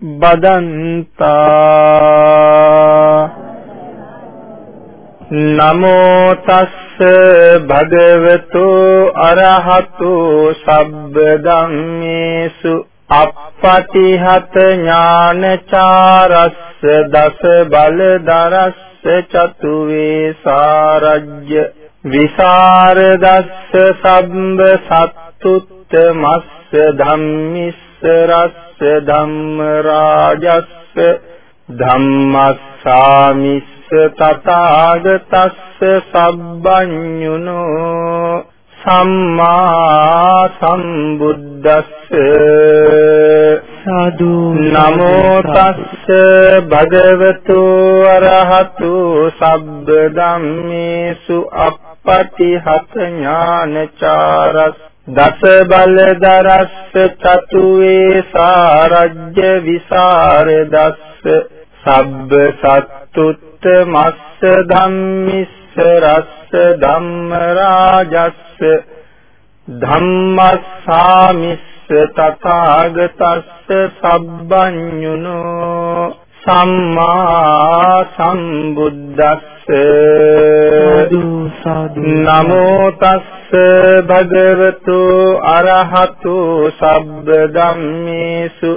බදන්තා। නමෝ තස්ස භගවතු අරහතු සබ්බ ධම්මේසු අප්පටිහත ඥානචාරස්ස දස බල දරස්ස චතු වේසාරජ්‍ය විසරදස්ස සම්බ සත්තුත්තමස්ස ධම්මිස්ස රස්ස। ධම්ම රාජස්ස ධම්මස්සාමිස්ස තථාගතස්ස සබ්බඤුනෝ සම්මා සම්බුද්දස්ස සාදු නමෝ තස්ස භගවතු අරහතු සබ්බ ධම්මේසු අප්පටිහත ඥානචාරස්ස දස බල දරස්ස චතුවේ සාරජ්‍ය විසර දස්ස සබ්බ සත්තුත්ත මස්ස ධම්මිස්ස රස්ස ධම්ම රාජස්ස ධම්මස්සාමිස්ස තථාගතස්ස සබ්බඤුනෝ සම්මා සම්බුද්දස්ස නමෝ තස්ස භගවතු අරහතු සබ්බ ධම්මේසු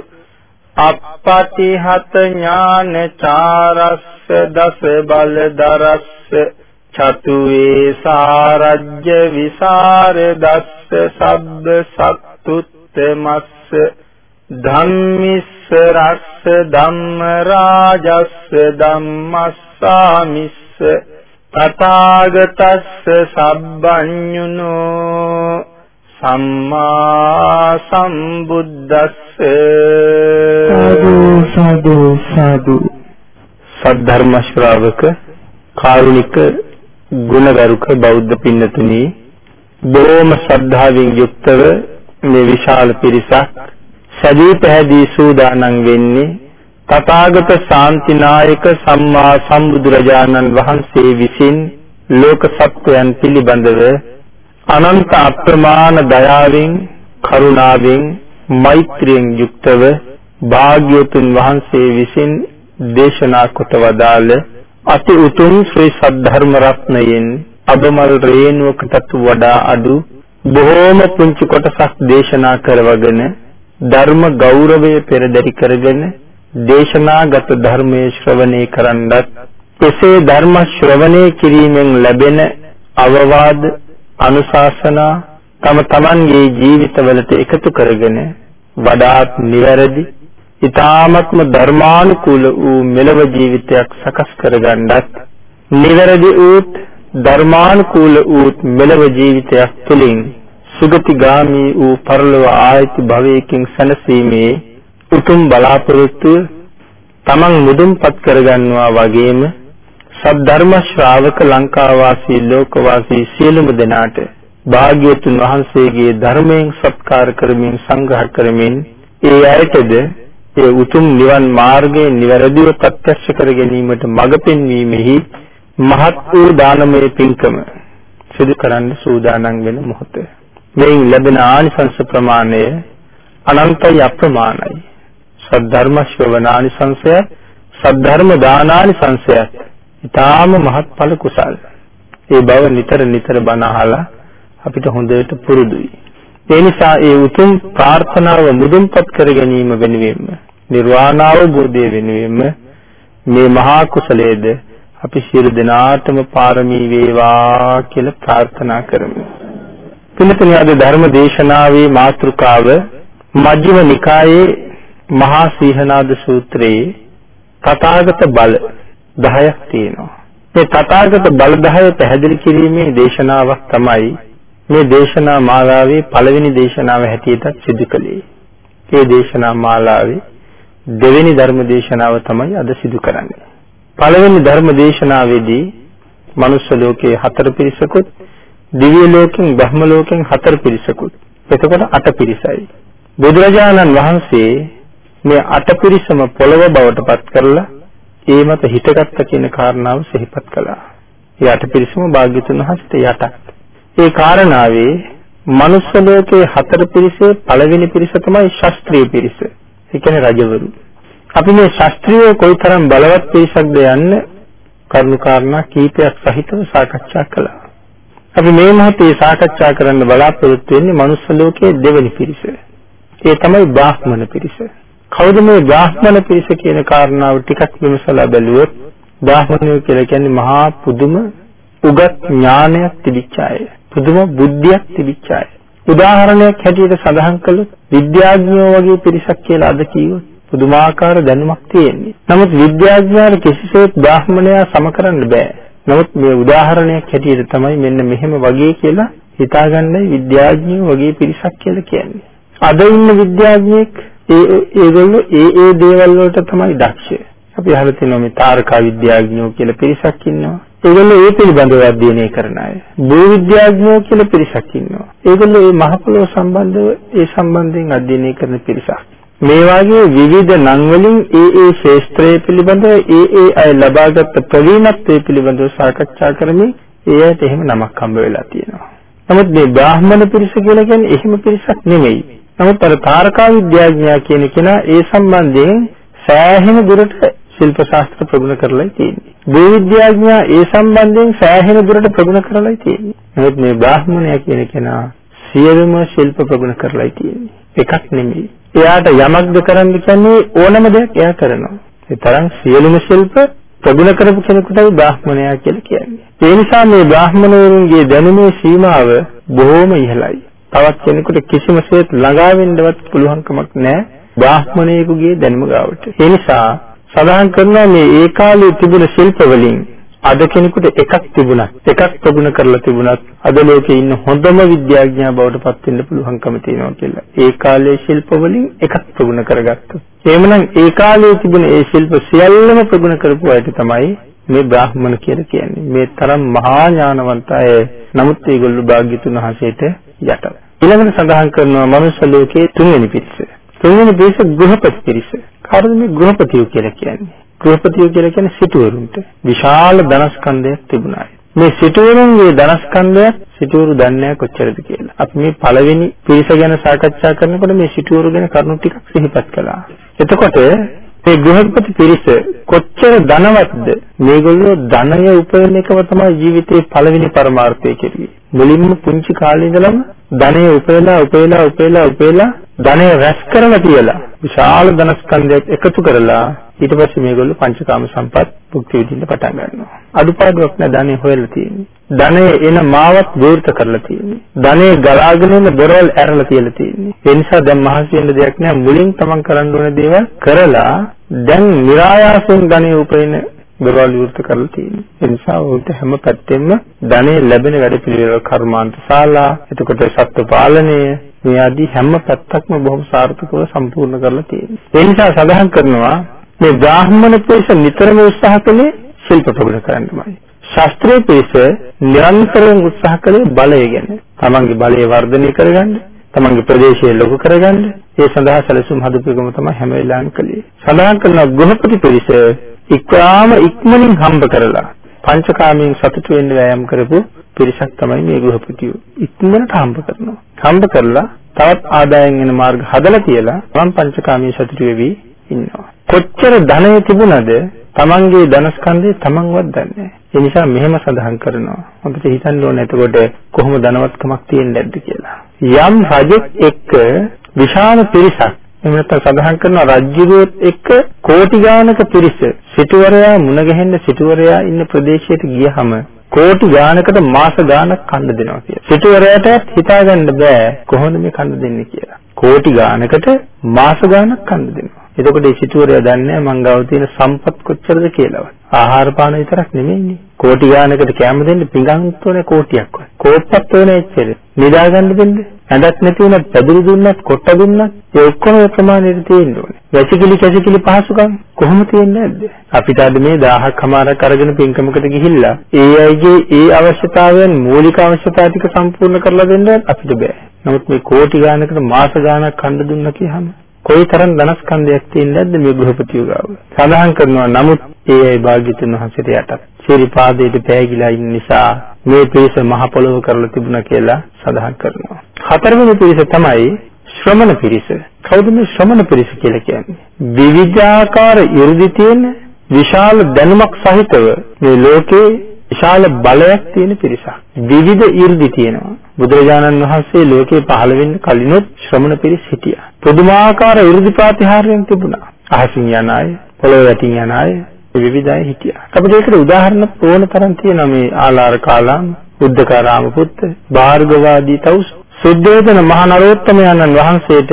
අප්පටිහත ඥානචාරස්ස දස බල දරස්ස චතු වේසාරජ්‍ය විසර දස්ස සබ්බ සත්තුත්තමස්ස ධම්මිස්ස රස්ස ධම්ම රාජස්ස ධම්මස්සාමිස්ස තථාගතස්ස සබ්බඤුනෝ සම්මා සම්බුද්දස්ස සාදු සාදු සාදු. සද්ධර්ම ශ්‍රාවක කාරුණික ගුණගරුක බෞද්ධ පින්නතුනි බොහොම ශ්‍රද්ධාවෙන් යුක්තව මේ විශාල පිරිසක් සදී පැහැදී සූදානම් වෙන්නේ තථාගත ශාන්තිනායක සම්මා සම්බුදුරජාණන් වහන්සේ විසින් ලෝක සත්වයන් පිළිබඳව අනන්ත අප්‍රමාණ දයාවෙන් කරුණාවෙන් මෛත්‍රියෙන් යුක්තව භාග්‍යවතුන් වහන්සේ විසින් දේශනා කොට වදාළ අති උතුම් ශ්‍රී සද්ධර්ම රත්නයෙන් අබමල් රේණුවකටත් වඩා අඩු බොහෝම පුංචි කොටසක් දේශනා කරවගෙන ධර්ම ගෞරවය පෙරදරි කරගෙන දේශනාගත ධර්මයේ ශ්‍රවණය කරන්නත් එසේ ධර්ම ශ්‍රවණය කිරීමෙන් ලැබෙන අවවාද අනුශාසනා තම තමන්ගේ ජීවිතවලට එකතු කරගෙන වඩාත් නිවැරදි ඊ타ත්ම ධර්මානුකූල වූ මෙලව ජීවිතයක් සකස් කරගන්නත් නිවැරදි වූත් ධර්මානුකූල වූත් මෙලව ජීවිතයක් තුළින් සුගතිගාමී වූ පරලොව ආයති භවයකින් සැනසීමේ උතුම් බලාපොරොත්තු තමන් මුදුන්පත් කරගන්නවා වගේම සද්ධර්ම ශ්‍රාවක ලංකාවාසී ලෝකවාසී සියලුම දෙනාට භාග්‍යතුන් වහන්සේගේ ධර්මයෙන් සත්කාර කරමින් සංග්‍රහ කරමින් ඒ අයටද ඒ උතුම් නිවන් මාර්ගයේ නිවැරදිව ප්‍රත්‍යක්ෂ කර ගැනීමට මඟ පෙන්වීමෙහි මහත් වූ දානමය පින්කම සිදු කරන්න සූදානම් වෙන මොහොත. මෙයින් ලැබෙන ආනිසංස ප්‍රමාණය අනන්තයි අප්‍රමාණයි. සද්ධර්ම ශ්‍රවණානිසංසය සද්ධර්ම දානානිසංසය ඊටාම මහත්ඵල කුසල්. ඒ බව නිතර නිතර බණ අහලා අපිට හොඳට පුරුදුයි. ඒ නිසා ඒ උතුම් ප්‍රාර්ථනාව මුදුන්පත් කර ගැනීම වෙනුවෙන්ම නිර්වාණ අවබෝධය වෙනුවෙන්ම මේ මහා කුසලයේද අපි සියලු දෙනාටම පාරමී වේවා කියලා ප්‍රාර්ථනා කරමු. පිළිතුරු අද ධර්ම දේශනාවේ මාතෘකාව මජ්ක්‍ධිම නිකායේ මහා සීහනාද සූත්‍රයේ තථාගත බල 10ක් තියෙනවා. මේ තථාගත බල 10 පැහැදිලි කිරීමේ දේශනාවක් තමයි මේ දේශනා මාලාවේ පළවෙනි දේශනාව හැටියට සිදු කළේ. ඒ දේශනා මාලාවේ දෙවෙනි ධර්ම දේශනාව තමයි අද සිදු කරන්නේ. පළවෙනි ධර්ම දේශනාවේදී මනුස්ස ලෝකයේ හතර පිරිසකුත් දිව්‍ය ලෝකෙන් බ්‍රහ්ම ලෝකෙන් හතර පිරිසකුත් එතකොට අට පිරිසයි. බුදුරජාණන් වහන්සේ මේ අට පිරිසම පොළව බවට පත් කරලා ඒ මත හිතගත්ත කියන කාරණාව සිහිපත් කළා. ඒ අට පිරිසම භාග්‍යතුන් වහන්සේට යටත්. ඒ කාරණාවේ මනුස්ස ලෝකයේ හතර පිරිසේ පළවෙනි පිරිස තමයි ශාස්ත්‍රීය පිරිස. ඒ කියන්නේ රජවරු. අපි මේ ශාස්ත්‍රීය කොයිතරම් බලවත් පිරිසක්ද යන්න කරුණු කාරණා කීපයක් සහිතව සාකච්ඡා කළා. අපි මේ මොහොතේ සාකච්ඡා කරන්න බලාපොරොත්තු වෙන්නේ මනුස්ස ලෝකයේ දෙවෙනි පිරිස. ඒ තමයි බ්‍රාහ්මණ පිරිස. කවුද මේ බ්‍රාහ්මණ පිරිස කියන කාරණාව ටිකක් විමසලා බැලුවොත් බ්‍රාහ්මණයෝ කියලා කියන්නේ මහා පුදුම උගත් ඥානයක් තිබිච්ච අය. පුදුම බුද්ධියක් තිබිච්ච අය. උදාහරණයක් හැටියට සඳහන් කළොත් විද්‍යාඥයෝ වගේ පිරිසක් කියලා අද කිව්වොත් පුදුමාකාර දැනුමක් තියෙන්නේ. නමුත් විද්‍යාඥයන් කිසිසේත් බ්‍රාහ්මණයා සම කරන්න බෑ. නමුත් මේ උදාහරණයක් හැටියට තමයි මෙන්න මෙහෙම වගේ කියලා හිතාගන්නයි විද්‍යාඥයෝ වගේ පිරිසක් කියලා කියන්නේ. අද ඉන්න විද්‍යාඥයෙක් ඒ ඒගොල්ලෝ ඒ ඒ දේවල් වලට තමයි දක්ෂ. අපි අහලා තියෙනවා මේ තාරකා විද්‍යාඥයෝ කියලා පිරිසක් ඉන්නවා. ඒගොල්ලෝ ඒ පිළිබඳව අධ්‍යයනය කරන අය. භූ විද්‍යාඥයෝ කියලා පිරිසක් ඉන්නවා. ඒගොල්ලෝ මේ මහ පොළොව සම්බන්ධව ඒ සම්බන්ධයෙන් අධ්‍යයනය කරන පිරිසක්. මේ වාගේ විවිධ නම් වලින් ඒ ඒ ශාස්ත්‍රයේ පිළිබඳව ඒ ඒ අය ලබාගත් ප්‍රවීණත්වයේ පිළිබඳව සාකච්ඡා කරමින් ඒ අයට එහෙම නමක් හම්බ වෙලා තියෙනවා. නමුත් මේ බ්‍රාහ්මණ පිරිස කියලා කියන්නේ එහෙම පිරිසක් නෙමෙයි. නමුත් අර තාරකා විද්‍යාඥයා කියන කෙනා ඒ සම්බන්ධයෙන් සෑහෙන දුරට ශිල්ප ශාස්ත්‍ර ප්‍රගුණ කරලා තියෙන්නේ. භූ විද්‍යාඥයා ඒ සම්බන්ධයෙන් සෑහෙන දුරට ප්‍රගුණ කරලා තියෙන්නේ. නමුත් මේ බ්‍රාහ්මණයා කියන කෙනා සියලුම ශිල්ප ප්‍රගුණ කරලා තියෙන්නේ. එකක් නෙමෙයි. එයාට යමක්ද කරන්න කියන්නේ ඕනම දෙයක් එයා කරනවා. ඒ තරම් සියලුම ශිල්ප ප්‍රගුණ කරපු කෙනෙකුටයි බ්‍රාහ්මණයා කියලා කියන්නේ. ඒ නිසා මේ බ්‍රාහ්මණවරුන්ගේ දැනුමේ සීමාව බොහෝම ඉහළයි. තවත් කෙනෙකුට කිසිම සේත් ළඟා වෙන්නවත් පුළුවන්කමක් නැහැ බ්‍රාහ්මණයෙකුගේ දැනුම ගාවට. ඒ නිසා සඳහන් කරනවා මේ ඒ කාලේ තිබුණ ශිල්ප වලින් අද කෙනෙකුට එකක් තිබුණත් එකක් ප්‍රගුණ කරලා තිබුණත් අද ලෝකේ ඉන්න හොඳම විද්‍යාඥයා බවට පත් වෙන්න පුළුවන්කම තියෙනවා කියලා. ඒ කාලේ ශිල්ප වලින් එකක් ප්‍රගුණ කරගත්තා. එහෙමනම් ඒ කාලේ තිබුණ ඒ ශිල්ප සියල්ලම ප්‍රගුණ කරපු අයට තමයි මේ බ්‍රාහ්මණ කියලා කියන්නේ. මේ තරම් මහා ඥානවන්ත අය. නමුත් ඒගොල්ලෝ භාග්‍යතුන් වහන්සේට යට. ඊළඟට සඳහන් කරනවා මනුෂ්‍ය ලෝකයේ තුන්වෙනි පිරිස. තුන්වෙනි පිරිස ගෘහපති පිරිස. කාටද මේ ගෘහපතියෝ කියලා කියන්නේ? ගෘහපතියෝ කියලා කියන්නේ සිටුවරුන්ට. විශාල ධනස්කන්ධයක් තිබුණා. මේ සිටුවරුන්ගේ ධනස්කන්ධය සිටුවරු දන්නේ කොච්චරද කියලා. අපි මේ පළවෙනි පිරිස ගැන සාකච්ඡා කරනකොට මේ සිටුවරු ගැන කරුණු ටිකක් සිහිපත් කළා. එතකොට මේ ගෘහපති පිරිස කොච්චර ධනවත්ද මේගොල්ලෝ ධනය උපයන එකම තමයි ජීවිතේ පළවෙනි පරමාර්ථය කෙරුවේ. මුලින්ම පුංචි කාලේ ඉඳලම ධනය උපයලා උපයලා උපයලා උපයලා ධනය රැස් කරලා තියලා විශාල ධනස්කන්ධයක් එකතු කරලා ඊට පස්සේ මේගොල්ලෝ පංචකාම සම්පත් භුක්ති විඳින්න පටන් ගන්නවා. අඩුපාඩුවක් නෑ ධනෙ හොයලා තියෙන්නේ. ධනෙ එන මාවත් විවෘත කරලා තියෙන්නේ. ධනෙ ගලාගෙන එන දොරවල් ඇරලා තියලා තියෙන්නේ. ඒ නිසා දැන් මහසි වෙන්න දෙයක් නෑ. මුලින් තමන් කරන්න ඕන දේවල් කරලා දැන් નિરાයාසයෙන් ධනෙ උපයන දොරවල් විවෘත කරලා තියෙන්නේ. ඒ නිසා උන්ට හැම පැත්තෙම ධනෙ ලැබෙන වැඩ පිළිවෙල කර්මාන්ත ශාලා, එතකොට සත්ත්ව පාලනය මේ ආදී හැම පැත්තක්ම බොහොම සාර්ථකව සම්පූර්ණ කරලා තියෙනවා. ඒ නිසා සඳහන් කරනවා මේ බ්‍රාහ්මණ පේශ නිතරම උත්සාහ කළේ ශිල්ප ප්‍රගුණ කරන්නමයි. ශාස්ත්‍රීය පේශ නිරන්තරයෙන් උත්සාහ කළේ බලය ගැන. තමන්ගේ බලය වර්ධනය කරගන්න, තමන්ගේ ප්‍රදේශය ලොකු කරගන්න, ඒ සඳහා සැලසුම් හදපු එකම තමයි හැම වෙලාවෙම කළේ. සඳහන් කරන ගෘහපති පේශ ඉක්‍රාම ඉක්මනින් හම්බ කරලා පංචකාමයෙන් සතුට වෙන්න වෑයම් කරපු පිරිසක් තමයි මේ ගෘහපතියෝ. ඉක්මනට හම්බ කරනවා. හම්බ කරලා තවත් ආදායම් වෙන මාර්ග හදලා තියලා මම පංචකාමී සතුට වෙවි ඉන්නවා. කොච්චර ධනය තිබුණද තමන්ගේ ධනස්කන්ධය තමන්වත් දන්නේ ඒ නිසා මෙහෙම සඳහන් කරනවා. හොඳට හිතන්න ඕනේ එතකොට කොහොම ධනවත්කමක් තියෙන්නේ නැද්ද කියලා. යම් රජෙක් එක්ක විශාල පිරිසක් එහෙම නැත්නම් සඳහන් කරනවා රජ්ජුරුවත් එක්ක කෝටි ගානක පිරිස සිටුවරයා මුණ ගැහෙන්න සිටුවරයා ඉන්න ප්‍රදේශයට ගියහම කෝටි ගානකට මාස ගානක් කන්න දෙනවා කියලා. සිටුවරයාට හිතාගන්න බෑ කොහොමද මේ කන්න දෙන්නේ කියලා. කෝටි ගානකට මාස ගානක් කන්න දෙනවා. එතකොට ඒ සිටුවරයා දන්නේ මං ගාව තියෙන සම්පත් කොච්චරද කියලාවත්. ආහාර පාන විතරක් නෙමෙයිනේ. කෝටි ගානකට කැම දෙන්න පිඟන්ත් ඕනේ කෝටියක් වගේ. කෝප්පත් ඕනේ එච්චර. නිදා ගන්න දෙන්න. ඇඳක් නැති වුණත් පැදුරු දුන්නත් කොට දුන්නත් ඒ ඔක්කොම ප්‍රමාණයට තියෙන්න ඕනේ. වැසිකිලි කැසිකිලි පහසුකම් කොහොම තියෙන්නේ නැද්ද? අපිට අද මේ 1000ක් හමාරක් අරගෙන පින්කමකට ගිහිල්ලා ඒ අයගේ ඒ අවශ්‍යතාවයන් මූලික අවශ්‍යතා ටික සම්පූර්ණ කරලා දෙන්න අපිට බෑ. නමුත් මේ කෝටි ගානකට මාස ගානක් කන්න දුන්නා කියහම කොයිතරම් ධනස්කන්ධයක් තියෙන්නේ නැද්ද මේ ගෘහපතියෝ ගාව. සඳහන් කරනවා නමුත් ඒ අය භාග්‍යතුන් වහන්සේට යටත්. ශිරීපාදයට පෑගිලා ඉන්න නිසා මේ පිරිස මහ පොළොව කරලා තිබුණා කියලා සඳහන් කරනවා. හතරවෙනි පිරිස තමයි ශ්‍රමණ පිරිස. කවුද මේ ශ්‍රමණ පිරිස කියලා කියන්නේ? විවිධාකාර 이르දි තියෙන විශාල දැනුමක් සහිතව මේ ලෝකේ විශාල බලයක් තියෙන පිරිසක්. විවිධ 이르දි තියෙනවා. බුදුරජාණන් වහන්සේ ලෝකේ පහළ වෙන්න කලිනුත් ශ්‍රමණ පිරිස හිටියා. පුදුමාකාර 이르දි ප්‍රතිහාරයන් තිබුණා. අහසින් යන අය, පොළොව යටින් යන අය, විවිධ අය හිටියා. අපිට ඒකට උදාහරණ ඕන තරම් තියෙනවා මේ ආලාර කාලාම, බුද්ධකාරාම පුත්ත, භාර්ගවාදී තවුස්, සුද්ධෝදන මහ නරෝත්තමයන්න් වහන්සේට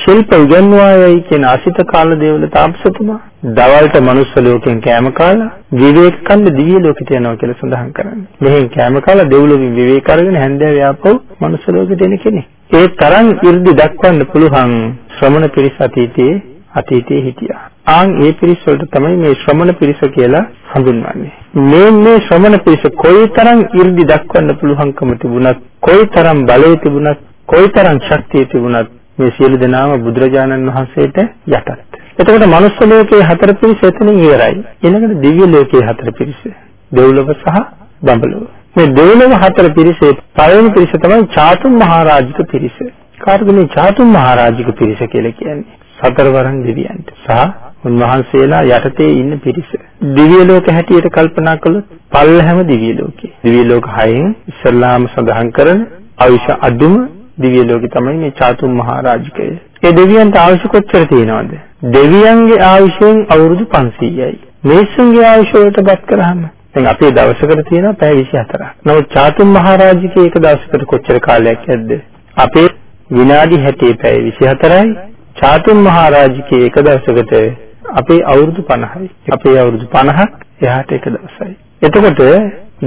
ශිල්ප උගන්වායයි කියන අසිත කාල දේවල තාපසතුමා දවල්ට මනුස්ස ලෝකෙන් කෑම කාලා විවේක කන්ද දිව්‍ය ලෝකෙට යනවා කියලා සඳහන් කරන්නේ. මෙහෙන් කෑම කාලා දෙව්ලොවින් විවේක අරගෙන හැන්දෑව යාපහු මනුස්ස ලෝකෙට එන කෙනෙක්. ඒ තරම් 이르දි දක්වන්න පුළුවන් ශ්‍රමණ පිරිස අතීතයේ අතීතයේ හිටියා. ආන් ඒ පිරිස වලට තමයි මේ ශ්‍රමණ පිරිස කියලා හඳුන්වන්නේ. මේ මේ ශ්‍රමණ පිරිස කොයිතරම් 이르දි දක්වන්න පුළුවන්කම තිබුණත්, කොයිතරම් බලය තිබුණත්, කොයිතරම් ශක්තිය තිබුණත් මේ සියලු දෙනාම බුදුරජාණන් වහන්සේට යටත්. එතකොට මනුස්ස ලෝකයේ හතර පිරිස එතනින් ඉවරයි. ඊළඟට දිව්‍ය ලෝකයේ හතර පිරිස. දෙව්ලොව සහ බඹලොව. මේ දෙව්ලොව හතර පිරිසේ පළවෙනි පිරිස තමයි චාතුම් මහරජික පිරිස. කාටද මේ චාතුම් මහරජික පිරිස කියලා කියන්නේ? සතරවරන් දෙවියන්ට සහ උන්වහන්සේලා යටතේ ඉන්න පිරිස. දිව්‍ය ලෝක හැටියට කල්පනා කළොත් පල්ලහැම දිව්‍ය ලෝකේ. දිව්‍ය ලෝක හයෙන් ඉස්සල්ලාම සඳහන් කරන ආයුෂ අදුම දිව්‍ය ලෝකේ තමයි මේ චාතුම් මහරජිකය. ඒ දෙවියන්ට ආයුෂ කොච්චර තියෙනවද? දෙවියන්ගේ ආයුෂයෙන් අවුරුදු 500යි. මිනිස්සුන්ගේ ආයුෂ වලට බත් කරාම දැන් අපේ දවසකට තියෙනවා පැය 24ක්. නමුත් චාතුම් මහරජිකේ එක දවසකට කොච්චර කාලයක් යද්ද? අපේ විනාඩි 60 පැය 24යි. චාතුම් මහරජිකේ එක දවසකට අපේ අවුරුදු 50යි. අපේ අවුරුදු 50ක් එහාට එක දවසයි. එතකොට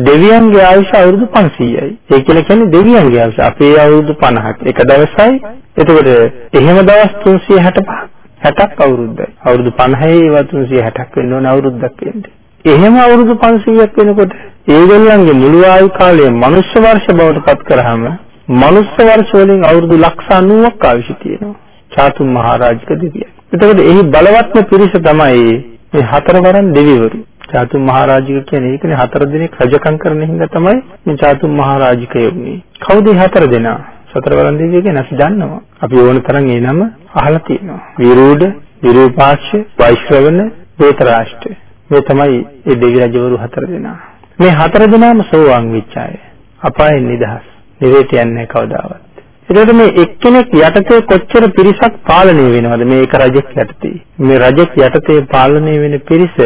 දෙවියන්ගේ ආයුෂ අවුරුදු 500යි. ඒ කියලා කියන්නේ දෙවියන්ගේ ආයුෂ අපේ අවුරුදු 50ක්. එක දවසයි. එතකොට එහෙම දවස් 365 60ක් අවුරුද්දයි. අවුරුදු 50යි ඒවා 360ක් වෙන්න ඕන අවුරුද්දක් වෙන්නේ. එහෙම අවුරුදු 500ක් වෙනකොට ඒගොල්ලන්ගේ මුළු ආයු කාලය මනුෂ්‍ය වර්ෂ බවට පත් කරාම මනුෂ්‍ය වර්ෂ වලින් අවුරුදු ලක්ෂ 90ක් ආයුෂ තියෙනවා. චාතුම් මහරජික දෙවියන්. එතකොට එහි බලවත්ම පිරිස තමයි මේ හතරවරන් දෙවිවරු. චාතුම් මහරජික කියන්නේ ඒකනේ හතර දිනක් රජකම් කරන හින්දා තමයි මේ චාතුම් මහරජිකය වුනේ. කවුද හතර දෙනා? සතරවරන් දෙවිය ගැන අපි දන්නවා. අපි ඕන තරම් ඒ නම අහලා තියෙනවා. විරූඩ, විරූපාක්ෂ, වෛශ්‍රවණ, වේතරාෂ්ඨ. මේ තමයි මේ දෙවි රජවරු හතර දෙනා. මේ හතර දෙනාම සෝවාන් වෙච්ච අය. අපායෙන් නිදහස්. නිරේට යන්නේ කවදාවත්. එතකොට මේ එක්කෙනෙක් යටතේ කොච්චර පිරිසක් පාලනය වෙනවද මේ එක රජෙක් යටතේ? මේ රජෙක් යටතේ පාලනය වෙන පිරිස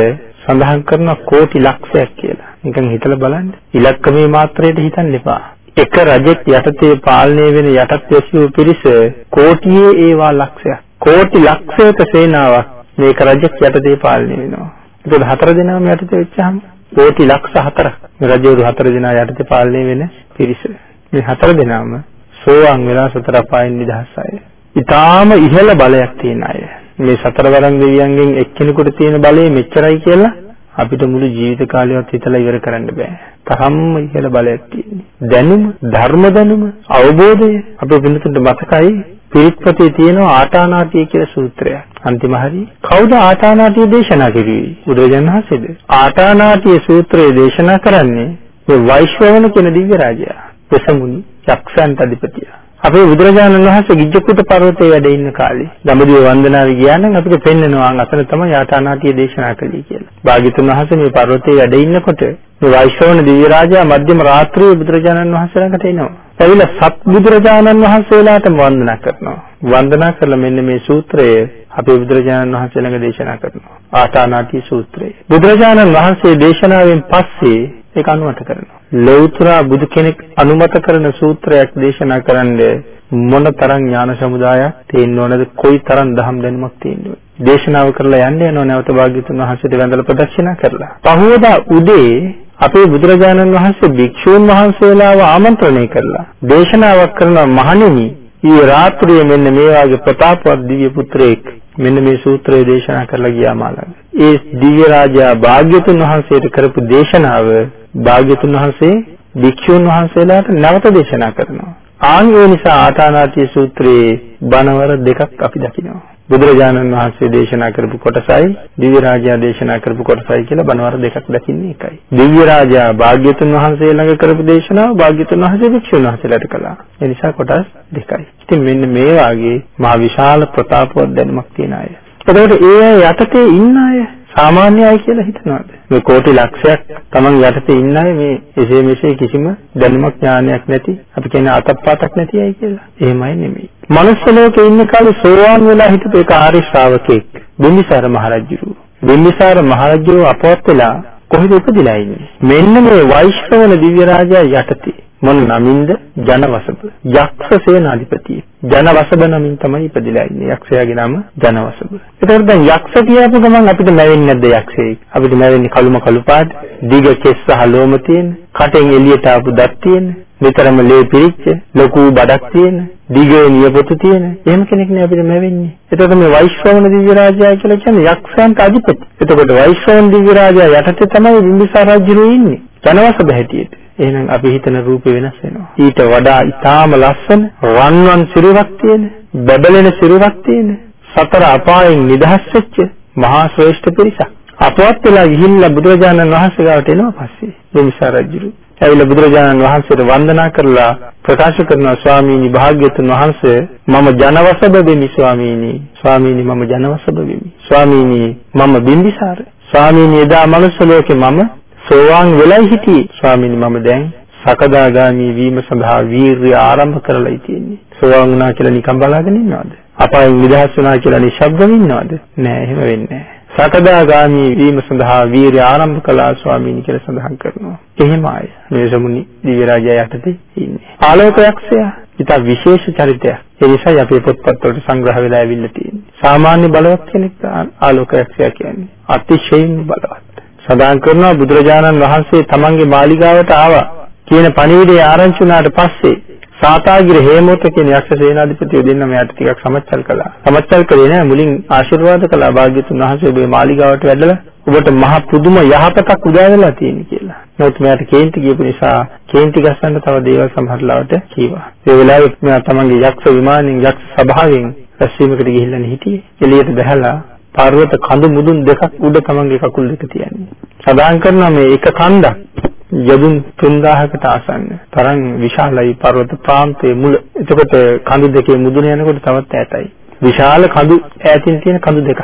සඳහන් කරන කෝටි ලක්ෂයක් කියලා. නිකන් හිතලා බලන්න. ඉලක්කමේ මාත්‍රයට හිතන්න එපා. එක රජෙක් යටතේ පාලනය වෙන යටත් වැසියෝ පිරිස කෝටියේ ඒවා ලක්ෂයක්. කෝටි ලක්ෂයක සේනාවක් මේක රජෙක් යටතේ පාලනය වෙනවා. ඒක හතර දෙනාම යටතේ වෙච්චාම කෝටි ලක්ෂ හතරක්. මේ රජවරු හතර දෙනා යටතේ පාලනය වෙන පිරිස. මේ හතර දෙනාම සෝවාන් වෙලා සතර අපායන් නිදහස් අය. ඊටාම ඉහළ බලයක් තියෙන අය. මේ සතරවරන් දෙවියන්ගෙන් එක්කෙනෙකුට තියෙන බලය මෙච්චරයි කියලා අපිට මුළු ජීවිත කාලයවත් හිතලා ඉවර කරන්න බෑ. තරම්ම ඉහළ බලයක් තියෙනවා. දැනුම, ධර්ම දැනුම, අවබෝධය අපේ වෙනතුන්ට මතකයි පිරිත්පතේ තියෙන ආටානාටිය කියලා සූත්‍රයක්. අන්තිම හරිය. කවුද ආටානාටිය දේශනා කරුවේ? බුදුරජාණන් වහන්සේද? ආටානාටිය සූත්‍රය දේශනා කරන්නේ මේ වෛශ්‍රවණ කියන දිව්‍ය රාජයා. ප්‍රසමුනි යක්ෂයන්ට අධිපතියා. අපේ බුදුරජාණන් වහන්සේ ගිජ්ජකුට පර්වතයේ වැඩ ඉන්න කාලේ දඹදිව වන්දනාවේ ගියා නම් අපිට පෙන්නනවා අතන තමයි යාඨානාටිය දේශනා කළේ කියලා. භාග්‍යතුන් වහන්සේ මේ පර්වතයේ වැඩ ඉන්නකොට මේ වෛශ්‍රවණ දිව්‍ය රාජා මධ්‍යම රාත්‍රියේ බුදුරජාණන් වහන්සේ ළඟට එනවා. ඇවිල්ලා සත් බුදුරජාණන් වහන්සේලාට වන්දනා කරනවා. වන්දනා කරලා මෙන්න මේ සූත්‍රය අපේ බුදුරජාණන් වහන්සේ ළඟ දේශනා කරනවා. ආටානාටි සූත්‍රය. බුදුරජාණන් වහන්සේ දේශනාවෙන් පස්සේ ඒක අනුමත කරනවා. ලෞතර බුදු කෙනෙක් අනුමත කරන සූත්‍රයක් දේශනා කරන්නේ මොන තරම් ඥාන සමුදායක් තියෙන්න ඕනද? කොයි තරම් දහම් දැනුමක් තියෙන්න ඕනද? දේශනාව කරලා යන්න යනවා නැවත භාග්‍යතුන් වහන්සේට වැඳලා ප්‍රදක්ෂිනා කරලා. පහවදා උදේ අපේ බුදුරජාණන් වහන්සේ භික්ෂූන් වහන්සේලාව ආමන්ත්‍රණය කරලා දේශනාවක් කරන මහණෙනි ඊ රාත්‍රියේ මෙන්න මේ වාගේ ප්‍රතාපවත් දිව්‍ය පුත්‍රයෙක් මෙන්න මේ සූත්‍රය දේශනා කරලා ගියා මාළඟ. ඒ දිව්‍ය රාජා භාග්‍යතුන් වහන්සේට කරපු දේශනාව භාග්‍යතුන් වහන්සේ භික්ෂූන් වහන්සේලාට නැවත දේශනා කරනවා. ආන් ඒ නිසා ආතානාතිය සූත්‍රයේ බණවර දෙකක් අපි දකිනවා. බුදුරජාණන් වහන්සේ දේශනා කරපු කොටසයි දිව්‍ය රාජයා දේශනා කරපු කොටසයි කියලා බණවර දෙකක් දකින්නේ එකයි. දිව්‍ය රාජා භාග්‍යතුන් වහන්සේ ළඟ කරපු දේශනාව භාග්‍යතුන් වහන්සේ භික්ෂුන් වහන්සේලාට කළා. ඒ නිසා කොටස් දෙකයි. ඉතින් මෙන්න මේ වාගේ මහා විශාල ප්‍රතාපවත් දැනුමක් තියෙන අය. එතකොට ඒ අය යටතේ ඉන්න අය සාමාන්‍ය අය කියලා හිතනවාද? මේ කෝටි ලක්ෂයක් Taman යටතේ ඉන්න අය මේ එසේ මෙසේ කිසිම දැනුමක් ඥානයක් නැති අපි කියන අතප්පාතක් නැති අය කියලා. එහෙමයි නෙමෙයි. මනුස්ස ලෝකේ ඉන්න කාලේ සෝවාන් වෙලා හිටපු එක ආර්ය ශ්‍රාවකෙක් බිම්බිසාර මහරජුරු. බිම්බිසාර මහරජුරු අපවත් වෙලා කොහෙද ඉපදිලා ඉන්නේ? මෙන්න මේ වෛශ්‍රවණ දිව්‍ය රාජයා යටතේ මොන නමින්ද ජනවසබ යක්ෂ සේනාධිපති ජනවසබ නමින් තමයි ඉපදිලා ඉන්නේ. යක්ෂයාගේ නම ජනවසබ. ඒතකොට දැන් යක්ෂ කියපු ගමන් අපිට මැවෙන්නේ නැද්ද යක්ෂයෙක් අපිට මැවෙන්නේ කළුම කළු පාට දිග කෙස් සහ ලෝම තියෙන කටෙන් එළියට ආපු දත් තියෙන නිතරම ලේ පිරිච්ච ලොකු බඩක් තියෙන දිගේ නියපොතු තියෙන. එහෙම කෙනෙක් නේ අපිට මැවෙන්නේ. එතකොට මේ වෛශ්‍රවණ දිව්‍ය රාජයා කියලා කියන්නේ යක්ෂයන්ට අධිපති. එතකොට වෛශ්‍රවණ දිව්‍ය රාජයා යටතේ තමයි බිම්බිසාර රජු ඉන්නේ. ජනවසබ හැටියට. එහෙනම් අපි හිතන රූපේ වෙනස් වෙනවා. ඊට වඩා ඊටාම ලස්සන රන්වන් සිරුරක් තියෙන, බබලෙන සිරුරක් තියෙන, සතර අපායෙන් නිදහස් වෙච්ච මහා ශ්‍රේෂ්ඨ පිරිසක්. අපවත් වෙලා ගිහිල්ලා බුදුරජාණන් වහන්සේ ගාවට එනවා පස්සේ. මේ රජුරු. ඇවිල්ලා බුදුරජාණන් වහන්සේට වන්දනා කරලා ප්‍රකාශ කරනවා ස්වාමීනි භාග්‍යතුන් වහන්සේ මම ජනවසබ වෙමි ස්වාමීනි. ස්වාමීනි මම ජනවසබ වෙමි. ස්වාමීනි මම බිම්බිසාර. ස්වාමීනි එදා මනුස්ස ලෝකේ මම සෝවාන් වෙලයි හිටියේ ස්වාමීනි මම දැන් සකදාගාමි වීම සඳහා වීර්ය ආරම්භ කරලායි තියෙන්නේ. සෝවාන් වුණා කියලා නිකන් බලාගෙන ඉන්නවද? අපායෙන් නිදහස් වුණා කියලා නිශ්ශබ්දව ඉන්නවද? නෑ එහෙම වෙන්නේ නෑ. සකදාගාමි වීම සඳහා වීර්ය ආරම්භ කළා ස්වාමීනි කියලා සඳහන් කරනවා. එහෙම අය මේ සමුනි දිව්‍ය රාජයා යටතේ ඉන්නේ. ආලෝකයක්ෂයා ඊට විශේෂ චරිතයක්. ඒ නිසායි අපේ පොත්පත් වලට සංග්‍රහ වෙලා ඇවිල්ලා තියෙන්නේ. සාමාන්‍ය බලවත් කෙනෙක් ආලෝකයක්ෂයා කියන්නේ. අතිශයින් බලවත්. සඳහන් කරනවා බුදුරජාණන් වහන්සේ තමන්ගේ මාලිගාවට ආවා කියන පණිවිඩය ආරංචි වුණාට පස්සේ සාතාගිර හේමෝත කියන යක්ෂ සේනාධිපතිය දෙන්නම යට ටිකක් සමච්චල් කළා. සමච්චල් කරේ නෑ මුලින් ආශිර්වාද කළා භාග්‍යතුන් වහන්සේ ඔබේ මාලිගාවට වැඩලා ඔබට මහ පුදුම යහපතක් උදා වෙලා තියෙන කියලා. නමුත් මෙයාට කේන්ති කියපු නිසා කේන්ති ගස්සන්න තව දේවල් සමහරලාවට කීවා. ඒ වෙලාවේ මෙයා තමන්ගේ යක්ෂ විමානෙන් යක්ෂ සභාවෙන් රැස්වීමකට ගිහිල්ලා හිටියේ. එළියට බහැලා පර්වත කඳු මුදුන් දෙකක් උඩ තමන්ගේ කකුල් දෙක තියන්නේ. සදාන් කරනවා මේ එක කන්දක් යදුන් 3000කට ආසන්න තරම් විශාලයි පර්වත ප්‍රාන්තයේ මුල. එතකොට කඳු දෙකේ මුදුන යනකොට තවත් ඈතයි. විශාල කඳු ඈතින් තියෙන කඳු දෙකක්.